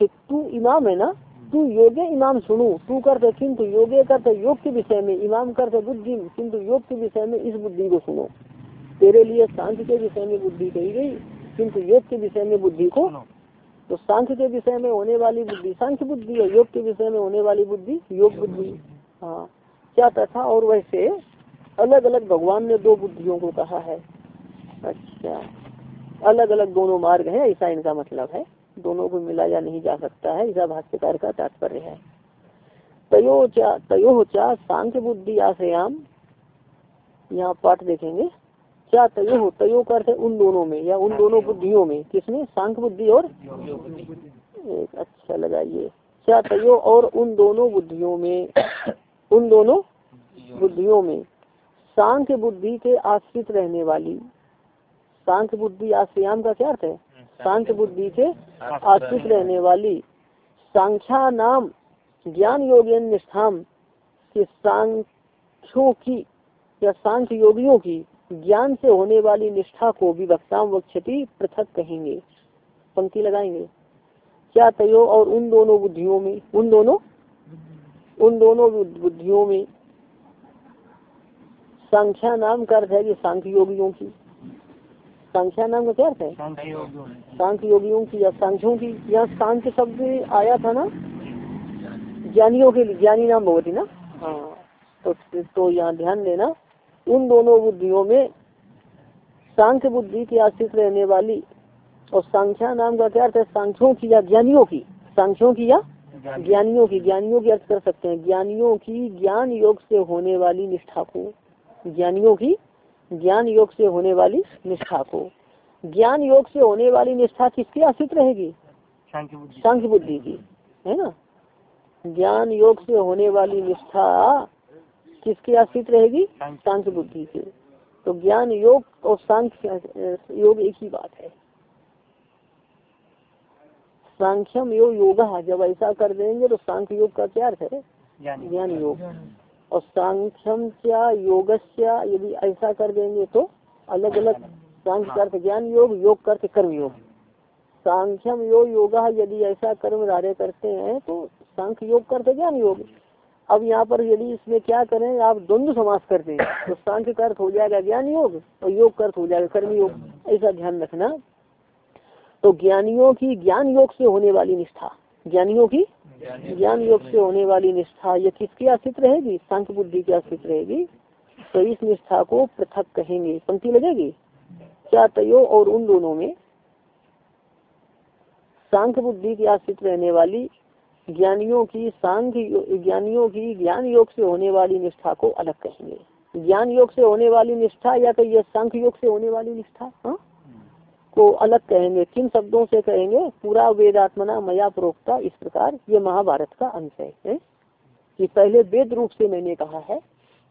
कि तू इमाम है ना? तू योगे इमाम सुनू। तू करते किंतु योगे करते योग के विषय में इमाम करते बुद्धि किंतु योग के विषय में इस बुद्धि को सुनो। तेरे लिए सांख्य के विषय में बुद्धि कही गई किंतु योग के विषय में बुद्धि को। तो सांख्य के विषय में होने वाली बुद्धि, सांख्य बुद्धि और योग के विषय में होने वाली बुद्धि, योग बुद्धि। हाँ क्या तथा और वैसे अलग अलग भगवान ने दो बुद्धियों को कहा है। अच्छा अलग अलग दोनों मार्ग है, ऐसा इनका मतलब है। दोनों को मिलाया नहीं जा सकता है, ऐसा भाष्यकार का तात्पर्य है। तयो चा तयो चा सांख्य बुद्धि आश्रयाम, यहाँ पाठ देखेंगे। क्या तयो तयो का अर्थ है उन दोनों में, या उन दोनों बुद्धियों में? किसमें सांख्य बुद्धि और? एक अच्छा लगाइए। क्या तयो और उन दोनों बुद्धियों में, उन दोनों बुद्धियों में? सांख्य बुद्धि के आश्रित रहने वाली। सांख्य बुद्धि आश्रयाम का क्या अर्थ है? सांख्य बुद्धि के आश्रित रहने वाली। सांख्या नाम ज्ञान योगियन निष्ठाम के सांख्यों की, या सांख्य योगियों की ज्ञान से होने वाली निष्ठा को विभक्ताम वक्षति पृथक कहेंगे। पंक्ति लगाएँगे। क्या तयो और उन दोनों बुद्धियों में उन दोनों? उन दोनों बुद्धियों में संख्या नाम का अर्थ है कि सांख्य योगियों की। संख्या नाम का क्या अर्थ है? सांख्य योगियों की या सांख्यों की? यहाँ सांख्य शब्द आया था ना? ज्ञानियों के लिए ज्ञानी नाम भगवती ना? हाँ। तो तो यहाँ ध्यान देना। उन दोनों बुद्धियों में सांख्य बुद्धि की आश्रित रहने वाली और सांख्या नाम का क्या अर्थ है? सांख्यों की या ज्ञानियों की? सांख्यों की या ज्ञानियों। की। ज्ञानियों की अर्थ कर सकते हैं। ज्ञानियों की ज्ञान योग से होने वाली निष्ठा को। ज्ञानियों की ज्ञान योग से होने वाली निष्ठा को। ज्ञान योग से होने वाली निष्ठा किसकी आश्रित रहेगी? सांख्य बुद्धि की। है ना? ज्ञान योग से होने वाली निष्ठा किसकी आश्रित रहेगी? सांख्य। बुद्धि की। तो ज्ञान योग और सांख्य योग एक ही बात है। सांख्यम योग योग। जब ऐसा कर देंगे तो सांख्य योग का क्या अर्थ है? ज्ञान योग। और सांख्यम क्या योगस्या यदि ऐसा कर देंगे तो अलग अलग सांख्य अर्थ ज्ञान योग योग का अर्थ कर्म योग। सांख्यम योग योग यदि ऐसा कर्म कार्य करते हैं तो सांख्य योग का अर्थ ज्ञान योग। अब यहाँ पर यदि इसमें क्या करें आप द्वंद्व समास करते हैं तो सांख्य का अर्थ हो जाएगा ज्ञान योग और योग का अर्थ हो जाएगा कर्म योग ऐसा ध्यान रखना। तो ज्ञानियों की ज्ञान योग से होने वाली निष्ठा। ज्ञानियों की ज्ञान योग से होने वाली निष्ठा ये किसकी आश्रित रहेगी? सांख्य बुद्धि की आश्रित रहेगी। तो इस निष्ठा को पृथक कहेंगे। पंक्ति लगेगी? क्या तयो और उन दोनों में सांख्य बुद्धि की आश्रित रहने वाली ज्ञानियों की सांख्य ज्ञानियों की ज्ञान योग से होने वाली निष्ठा को अलग कहेंगे। ज्ञान योग से होने वाली निष्ठा या कहिए सांख्य योग से होने वाली निष्ठा हाँ? को अलग कहेंगे। किन शब्दों से कहेंगे? पूरा वेदात्मना मया प्रोक्ता, इस प्रकार ये महाभारत का अंश है? कि पहले वेद रूप से मैंने कहा है।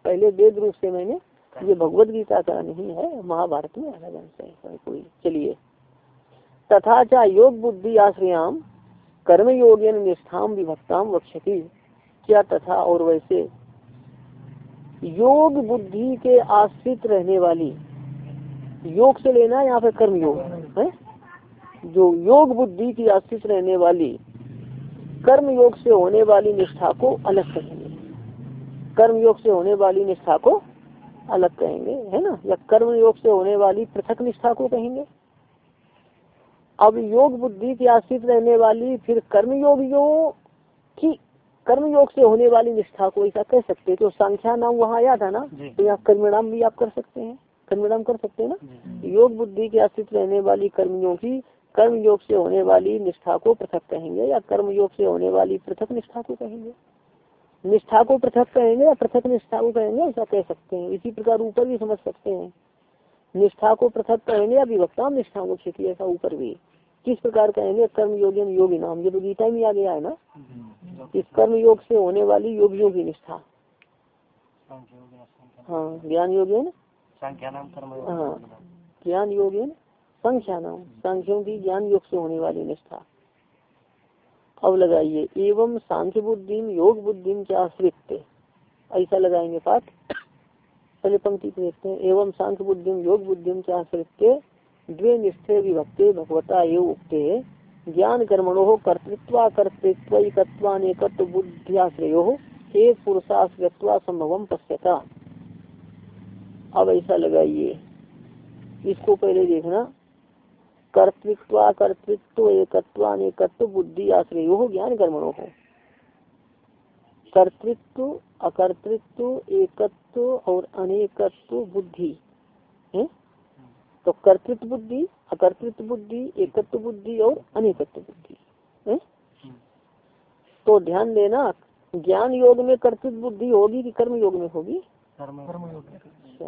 पहले वेद रूप से मैंने, ये भगवत गीता का नहीं है, महाभारत में अलग अंश है कोई चलिए। तथा चा योग बुद्धि आश्रयाम कर्म योगेन निष्ठाम विभक्ताम वक्षति। क्या तथा और वैसे? योग बुद्धि के आश्रित रहने वाली। योग से लेना यहाँ पे कर्म योग है? जो योग बुद्धि की आश्रित रहने वाली कर्म योग से होने वाली निष्ठा को अलग कहेंगे। कर्म योग से होने वाली निष्ठा को अलग कहेंगे, है ना? या कर्म योग से होने वाली पृथक निष्ठा को कहेंगे। अब योग बुद्धि की आश्रित रहने वाली फिर कर्म योग योग की कर्म योग से होने वाली निष्ठा को ऐसा कह सकते हैं। तो संख्या नाम वहाँ आया था ना? तो यहाँ कर्मणाम भी आप कर सकते हैं। कर्मणाम कर सकते हैं ना? योग बुद्धि के आश्रित रहने वाली कर्मियों की कर्म योग से होने वाली निष्ठा को पृथक कहेंगे या कर्म योग से होने वाली पृथक निष्ठा को कहेंगे? निष्ठा को पृथक कहेंगे या पृथक निष्ठा को कहेंगे? ऐसा कह सकते हैं। इसी प्रकार ऊपर भी समझ सकते हैं। निष्ठा को पृथक कहेंगे या विभक्ता निष्ठा को ऐसा ऊपर भी। किस प्रकार कहेंगे कर्म योगी योगी नाम। ये तो गीता में आ गया है ना। इस कर्म योग से होने वाली योगियों की निष्ठा। हाँ ज्ञान योगी ना। हाँ ज्ञान योगी संख्या नाम। संख्यों की ज्ञान योग से होने वाली निष्ठा। अब लगाइए। एवं सांख्य बुद्धि योग बुद्धि के आश्रित ऐसा लगाएँगे पाठ। पहले पंक्ति को देखते हैं। एवं सांख्य बुद्धि योग बुद्धि के आश्रित द्वे निष्ठे विभक्ते भगवता ये उगते ज्ञान कर्मणो कर्तृत्व कर्तृत्व एकत्वानेकत्व बुद्धियाश्रयो एक पश्यता। अब ऐसा लगाइए। इसको पहले देखना। कर्तृत्व कर्तृत्व एकत्व अनेकत्व बुद्धि आश्रयो हो ज्ञान कर्मणों हो कर्तृत्व, अकर्तृत्व, एकत्व और अनेकत्व बुद्धि। है? तो कर्तृत्व बुद्धि अकर्तृत्व बुद्धि एकत्व बुद्धि और अनेकत्व बुद्धि तो ध्यान देना ज्ञान योग में कर्तृत्व बुद्धि होगी कि कर्म योग में होगी? अच्छा।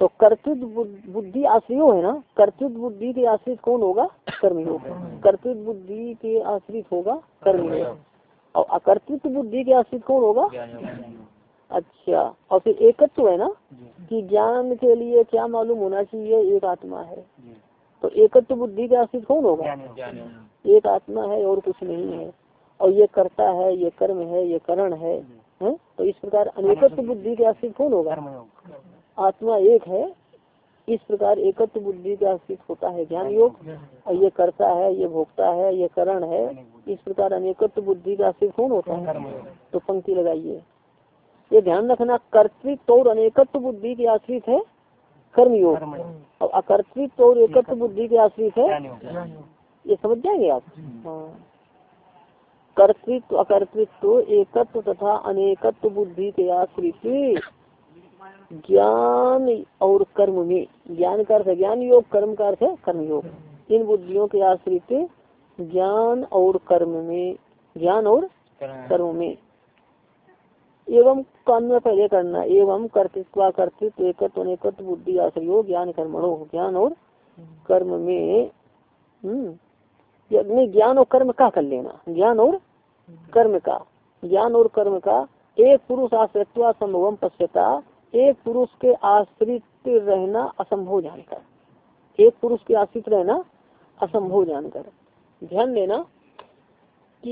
तो कर्तृत्व बुद्धि आश्रियो है ना? कर्तृत्व बुद्धि के आश्रित कौन होगा? कर्मयोग कर्तृत्व बुद्धि के आश्रित होगा कर्मयोग और अकर्तृत्व बुद्धि के आश्रित कौन होगा? अच्छा। और फिर एकत्व है ना? कि ज्ञान के लिए क्या मालूम होना चाहिए एक आत्मा है। तो एकत्व बुद्धि का आश्रित कौन होगा? एक आत्मा है और कुछ नहीं है। और ये करता है ये कर्म है ये करण है, है? तो इस प्रकार अनेकत्व बुद्धि के आश्रित कौन होगा? आत्मा एक है। इस प्रकार एकत्व बुद्धि का आश्रित होता है ज्ञान योग। और ये करता है ये भोगता है ये करण है। इस प्रकार अनेकत्व बुद्धि का आश्रित कौन होता है? तो पंक्ति लगाइए। ये ध्यान रखना कर्तृत्व और अनेकत्व बुद्धि के आश्रित है कर्मयोग। और अकर्तृत्व और एकत्व बुद्धि के आश्रित है? ये समझ जाएँगे आप? हाँ। कर्तृत्व अकर्तृत्व एकत्व तथा अनेकत्व बुद्धि के आश्रित ज्ञान और कर्म में। ज्ञान का अर्थ ज्ञान योग कर्म का अर्थ है कर्म योग। इन बुद्धियों के आश्रित ज्ञान और कर्म में ज्ञान और कर्म में। एवं कान में पहले करना, एवं कर्तृत्व कर्तृत्व एकत्व बुद्धि आश्रय, ज्ञान कर्मणो, ज्ञान और कर्म में हम्म ज्ञान और कर्म का कर लेना, ज्ञान और कर्म का, ज्ञान और कर्म का, एक पुरुष आश्रित्वा संभवम पश्यता, एक पुरुष के आश्रित रहना असंभव जानकर, एक पुरुष के आश्रित रहना असंभव जानकर, ध्यान देना कि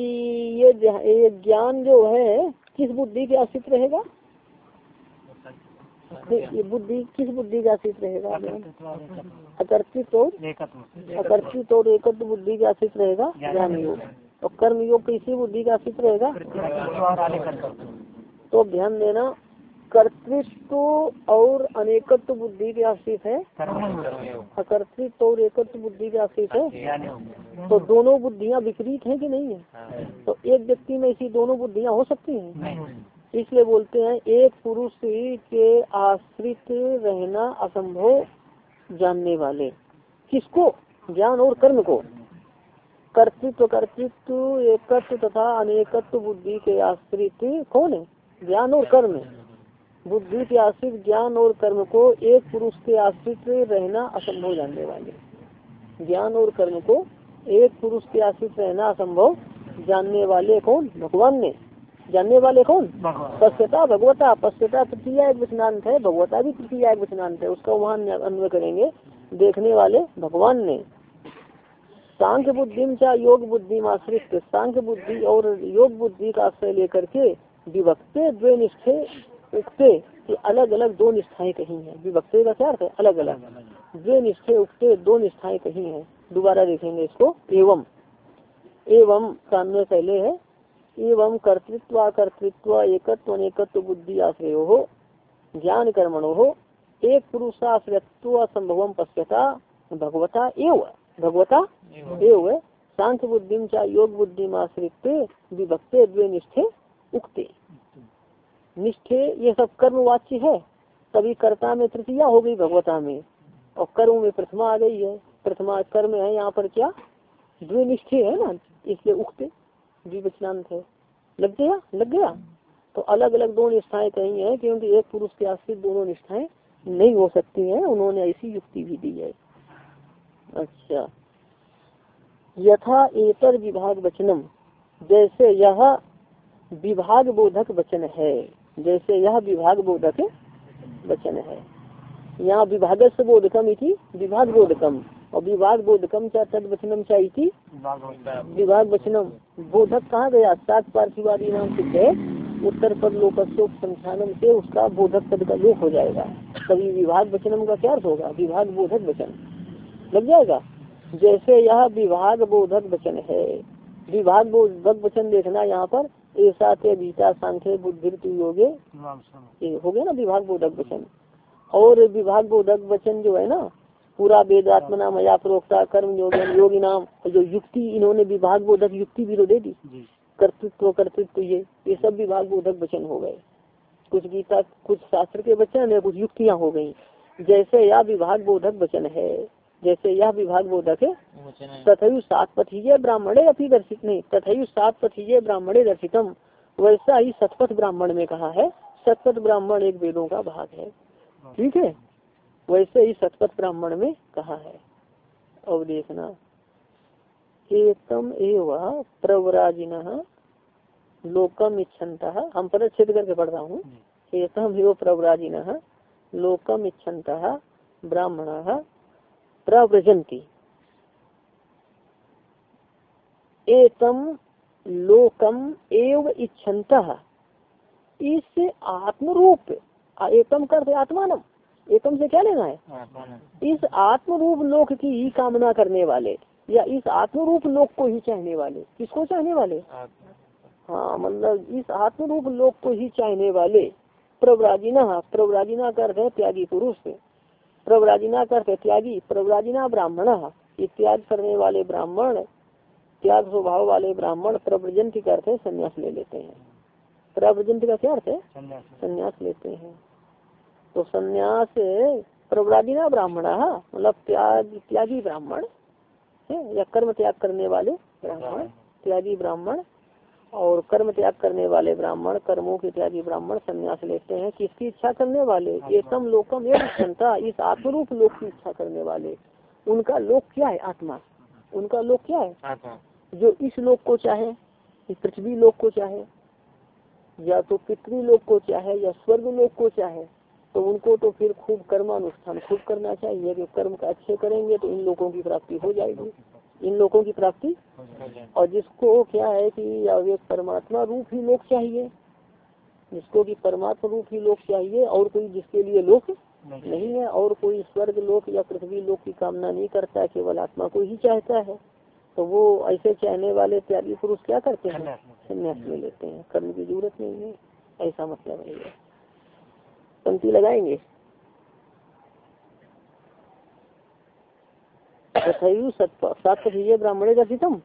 ये ये ज्ञान जो है किस बुद्धि के आश्रित रहेगा? ये बुद्धि किस बुद्धि का आश्रित रहेगा? अकर्तित और अकर्तित और एकत्र बुद्धि का आश्रित रहेगा? ज्ञान। योग और कर्म योग किसी बुद्धि का आश्रित रहेगा? तो ध्यान देना कर्तृत्व और अनेकत्व बुद्धि के आश्रित है। कर्म अकर्तृत्व और एकत्व बुद्धि के आश्रित है। तो दोनों बुद्धियाँ विपरीत हैं कि नहीं है? तो एक व्यक्ति में ऐसी दोनों बुद्धियाँ हो सकती हैं? इसलिए बोलते हैं एक पुरुष के आश्रित रहना असंभव जानने वाले। किसको? ज्ञान और कर्म को। कर्तृत्व कर्तृत्व एकत्व तथा अनेकत्व बुद्धि के आश्रित कौन है? ज्ञान और कर्म बुद्धि के आश्रित ज्ञान और कर्म को एक पुरुष के आश्रित रहना असंभव जानने वाले। ज्ञान और कर्म को एक पुरुष के आश्रित रहना असंभव जानने वाले कौन? भगवान ने। जानने वाले कौन? पश्यता भगवता। पश्यता तृतीया एक वचनांत है भगवता भी तृतीया एक वचनांत है। उसका वहाँ अन्वय करेंगे। देखने वाले भगवान ने। सांख्य बुद्धि चा योग बुद्धि आश्रित। सांख्य बुद्धि और योग बुद्धि का आश्रय लेकर के विभक्त द्वे निष्ठे उगते कि अलग अलग दो निष्ठाएँ कही हैं। विभक्ते का क्या अर्थ है? अलग अलग द्वे निष्ठे उगते दो निष्ठाएँ कही हैं। दोबारा देखेंगे इसको। एवं। एवं अन्वय पहले है। एवं कर्तृत्व कर्तृत्व एकत्व अनेकत्व बुद्धि आश्रय हो ज्ञान कर्मणो हो एक पुरुषाश्रयत्व संभवम पश्यता भगवता एव भगवता एव सांख्य बुद्धि चा योग बुद्धि आश्रित विभक्ते द्वे निष्ठे उक्ते निष्ठे, ये सब कर्म वाच्य है। तभी कर्ता में तृतीया हो गई भगवता में। और कर्म में प्रथमा आ गई है। प्रथमा कर्म है यहाँ पर क्या? द्वे निष्ठे है ना? इसलिए उक्त द्विवचनांत है। लग गया? लग गया? तो अलग अलग दो निष्ठाएँ कही है क्योंकि एक पुरुष के आश्रित दोनों निष्ठाएँ नहीं हो सकती हैं। उन्होंने ऐसी युक्ति भी दी है। अच्छा। यथा एतर विभाग वचनम जैसे यह विभाग बोधक वचन है। जैसे यह विभाग बोधक वचन है। यहाँ विभाग से बोधकम इति विभाग बोधकम और विभाग बोधकम क्या तद वचनम चा इति। विभाग वचनम बोधक कहाँ गया? सात पार्थिवादी नाम सिद्ध है उत्तर पद लोकशोक संख्यानम से उसका बोधक पद का लोक हो जाएगा। तभी विभाग वचनम का क्या अर्थ होगा? विभाग बोधक वचन। लग जाएगा? जैसे यह विभाग बोधक वचन है। विभाग बोधक वचन देखना यहाँ पर ऐसा बीता सांख्य बुद्धि योगे। हो गया ना विभाग बोधक वचन? और विभाग बोधक वचन जो है ना पूरा वेदात्मना मया प्रोक्ता कर्म योग योगी नाम जो युक्ति इन्होंने विभाग बोधक युक्ति भी तो दे दी। कर्तृत्व कर्तृत्व ये ये सब विभाग बोधक वचन हो गए। कुछ गीता कुछ शास्त्र के वचन है कुछ युक्तियाँ हो गई। जैसे यह विभाग बोधक वचन है। जैसे यह विभाग बोधक है तथयु सात पथीय ब्राह्मणे अपनी दर्शित नहीं तथयु सात पथीय ब्राह्मणे दर्शितम। वैसा ही सतपथ ब्राह्मण में कहा है सतपथ ब्राह्मण एक वेदों का भाग है। ठीक है? वैसे ही सतपथ ब्राह्मण में कहा है। अब देखना। एकम एवं प्रवराजिन लोकम इच्छनता। हम पदच्छेद करके पढ़ रहा हूँ एकम एवं प्रवराजिन लोकम इच्छनता ब्राह्मण प्रव्रजंती एतम लोकम एव इच्छनता। इस आत्मरूप एकम करते आत्मानम एकम से क्या लेना है? इस आत्मरूप लोक की ही कामना करने वाले या इस आत्मरूप लोक को ही चाहने वाले किसको चाहने वाले? हाँ मतलब इस आत्मरूप लोक को ही चाहने वाले प्रवराजिना प्रवराजिना कर है त्यागी पुरुष प्रवराजिना करते त्यागी प्रवराजिना ब्राह्मण त्याग करने वाले ब्राह्मण त्याग स्वभाव वाले ब्राह्मण प्रव्रजंत करते संन्यास ले लेते हैं। प्रव्रजंत का क्या अर्थ है? संन्यास लेते हैं। तो संन्यास प्रवराजिना ब्राह्मण मतलब त्याग त्यागी ब्राह्मण है या कर्म त्याग करने वाले ब्राह्मण। त्यागी ब्राह्मण। और कर्म त्याग करने वाले ब्राह्मण कर्मों के त्यागी ब्राह्मण संन्यास लेते हैं किसकी इच्छा करने वाले एकम लोकम एक क्षमता इस आत्मरूप लोक की इच्छा करने वाले उनका लोक क्या है आत्मा? उनका लोक क्या है? जो इस लोक को चाहे इस पृथ्वी लोक को चाहे या तो पितृलोक को चाहे या स्वर्ग लोक को चाहे तो उनको तो फिर खूब कर्मानुष्ठान खूब करना चाहिए। कि कर्म का अच्छे करेंगे तो इन लोगों की प्राप्ति हो जाएगी। इन लोगों की प्राप्ति। और जिसको क्या है कि एक परमात्मा रूप ही लोक चाहिए। जिसको कि परमात्मा रूप ही लोक चाहिए और कोई जिसके लिए लोक नहीं। है और कोई स्वर्ग लोक या पृथ्वी लोक की कामना नहीं करता केवल आत्मा को ही चाहता है। तो वो ऐसे चाहने वाले त्यागी पुरुष क्या करते हैं? संन्यास ले लेते हैं। कर्म की ज़रूरत नहीं है। ऐसा मतलब है। पंक्ति लगाएँगे? तथयु सत्य ब्राह्मणे कथितम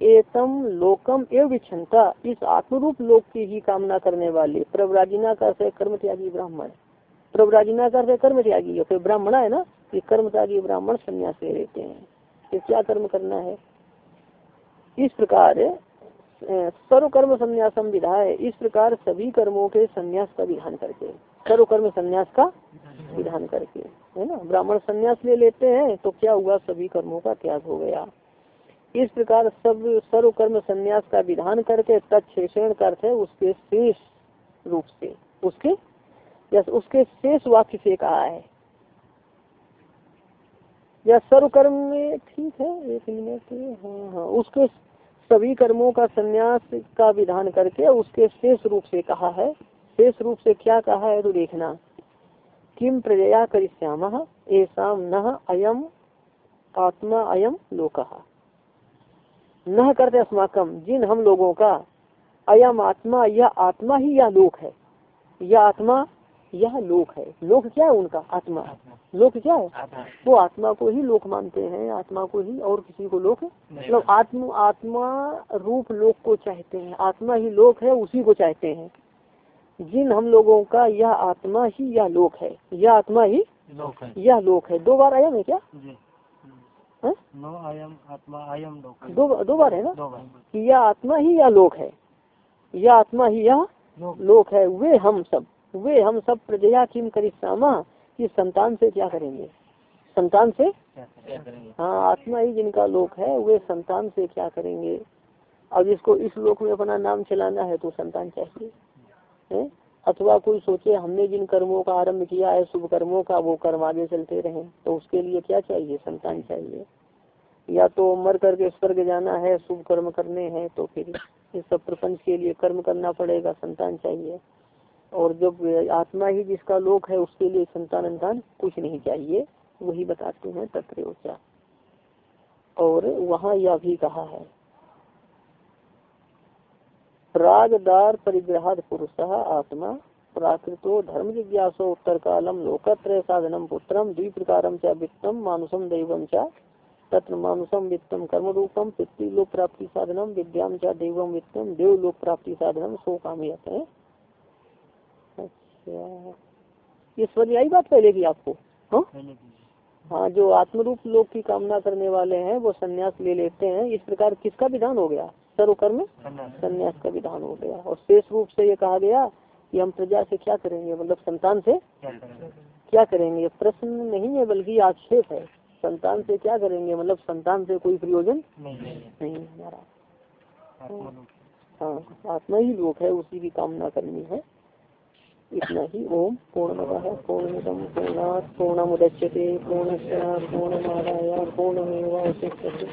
एतम लोकम एवं विक्षता इस आत्मरूप लोक की ही कामना करने वाले प्रवराजिना का से कर्म त्यागी ब्राह्मण। प्रवराजिना का से कर्म त्यागी फिर ब्राह्मणा है ना? ये कर्म त्यागी ब्राह्मण संन्यास ले लेते हैं। ये क्या कर्म करना है? इस प्रकार सर्व कर्म संन्यासम विधा है इस प्रकार सभी कर्मों के संन्यास का विधान करके सर्व कर्म संन्यास का विधान करके है ना? ब्राह्मण संन्यास ले लेते हैं तो क्या हुआ? सभी कर्मों का त्याग हो गया। इस प्रकार सब सर्व कर्म संन्यास का विधान करके तत्षेषण करते उसके शेष रूप से। उसके? या उसके शेष वाक्य से कहा है। या सर्व कर्म में ठीक है, एक मिनट। हाँ हाँ उसके सभी कर्मों का संन्यास का विधान करके उसके शेष रूप से कहा है। शेष रूप से क्या कहा है? तो देखना। किम प्रजया करिष्याम? ऐसा न अयम आत्मा अयम लोक। न करते अस्माकम जिन हम लोगों का। अयम आत्मा यह आत्मा ही यह लोक है। यह आत्मा यह लोक है। लोक क्या है उनका? आत्मा। लोक क्या है? वो आत्मा को ही लोक मानते हैं आत्मा को ही और किसी को लोक? मतलब आत्म आत्मा रूप लोक को चाहते हैं। आत्मा ही लोक है उसी को चाहते हैं। जिन हम लोगों का यह आत्मा ही यह लोक है। यह आत्मा ही लोक है। यह लोक है। दो बार आयम है क्या? है? नो आयम आत्मा आयम लोक दो दो बार है ना? दो बार। कि यह आत्मा ही यह लोक है। यह आत्मा ही यह लोक। लोक है। वे हम सब वे हम सब प्रजया किम करिश्मा कि संतान से क्या करेंगे? संतान से? क्या क्या करेंगे? हाँ आत्मा ही जिनका लोक है वे संतान से क्या करेंगे? अब इसको इस लोक में अपना नाम चलाना है तो संतान चाहिए। है, अथवा कोई सोचे हमने जिन कर्मों का आरंभ किया है, शुभ कर्मों का वो कर्म आगे चलते रहे तो उसके लिए क्या चाहिए, संतान चाहिए? या तो मर करके स्वर्ग जाना है, शुभ कर्म करने हैं तो फिर इस सब प्रपंच के लिए कर्म करना पड़ेगा, संतान चाहिए। और जब आत्मा ही जिसका लोक है, उसके लिए संतान अंतान कुछ नहीं चाहिए, वही बताते हैं तत्व और वहाँ यह भी कहा है प्रागदार परिग्रहाद पुरुष आत्मा, प्राकृतो धर्म जिज्ञासो उत्तर कालम लोकत्र साधनम पुत्रम द्विप्रकारम वित्तम मानुषम दैवम च। तत्र मानुषम वित्तम कर्म रूपम पितृ लोक प्राप्ति साधनम विद्याम च दैवम वित्तम, देव लोक प्राप्ति साधनम, सो काम है अच्छा। ये आई बात पहले आपको? हाँ? हाँ जो आत्मरूप लोक की कामना करने वाले हैं, वो संन्यास ले लेते हैं। इस प्रकार किसका विधान हो गया? सर्वकर्म संन्यास संन्यास का विधान हो गया। और शेष रूप से ये कहा गया कि हम प्रजा से क्या करेंगे? मतलब संतान से? क्या करेंगे? प्रश्न नहीं है बल्कि आक्षेप है। संतान से क्या करेंगे? मतलब संतान से कोई प्रयोजन नहीं नहीं। है हमारा हाँ। आत्मा ही लोक है उसी की कामना करनी है। इतना ही। ओम पूर्णमद पूर्णमिदम पूर्णात् पूर्णमुदच्यते। पूर्णस्य पूर्णमादाय पूर्णमेवावशिष्यते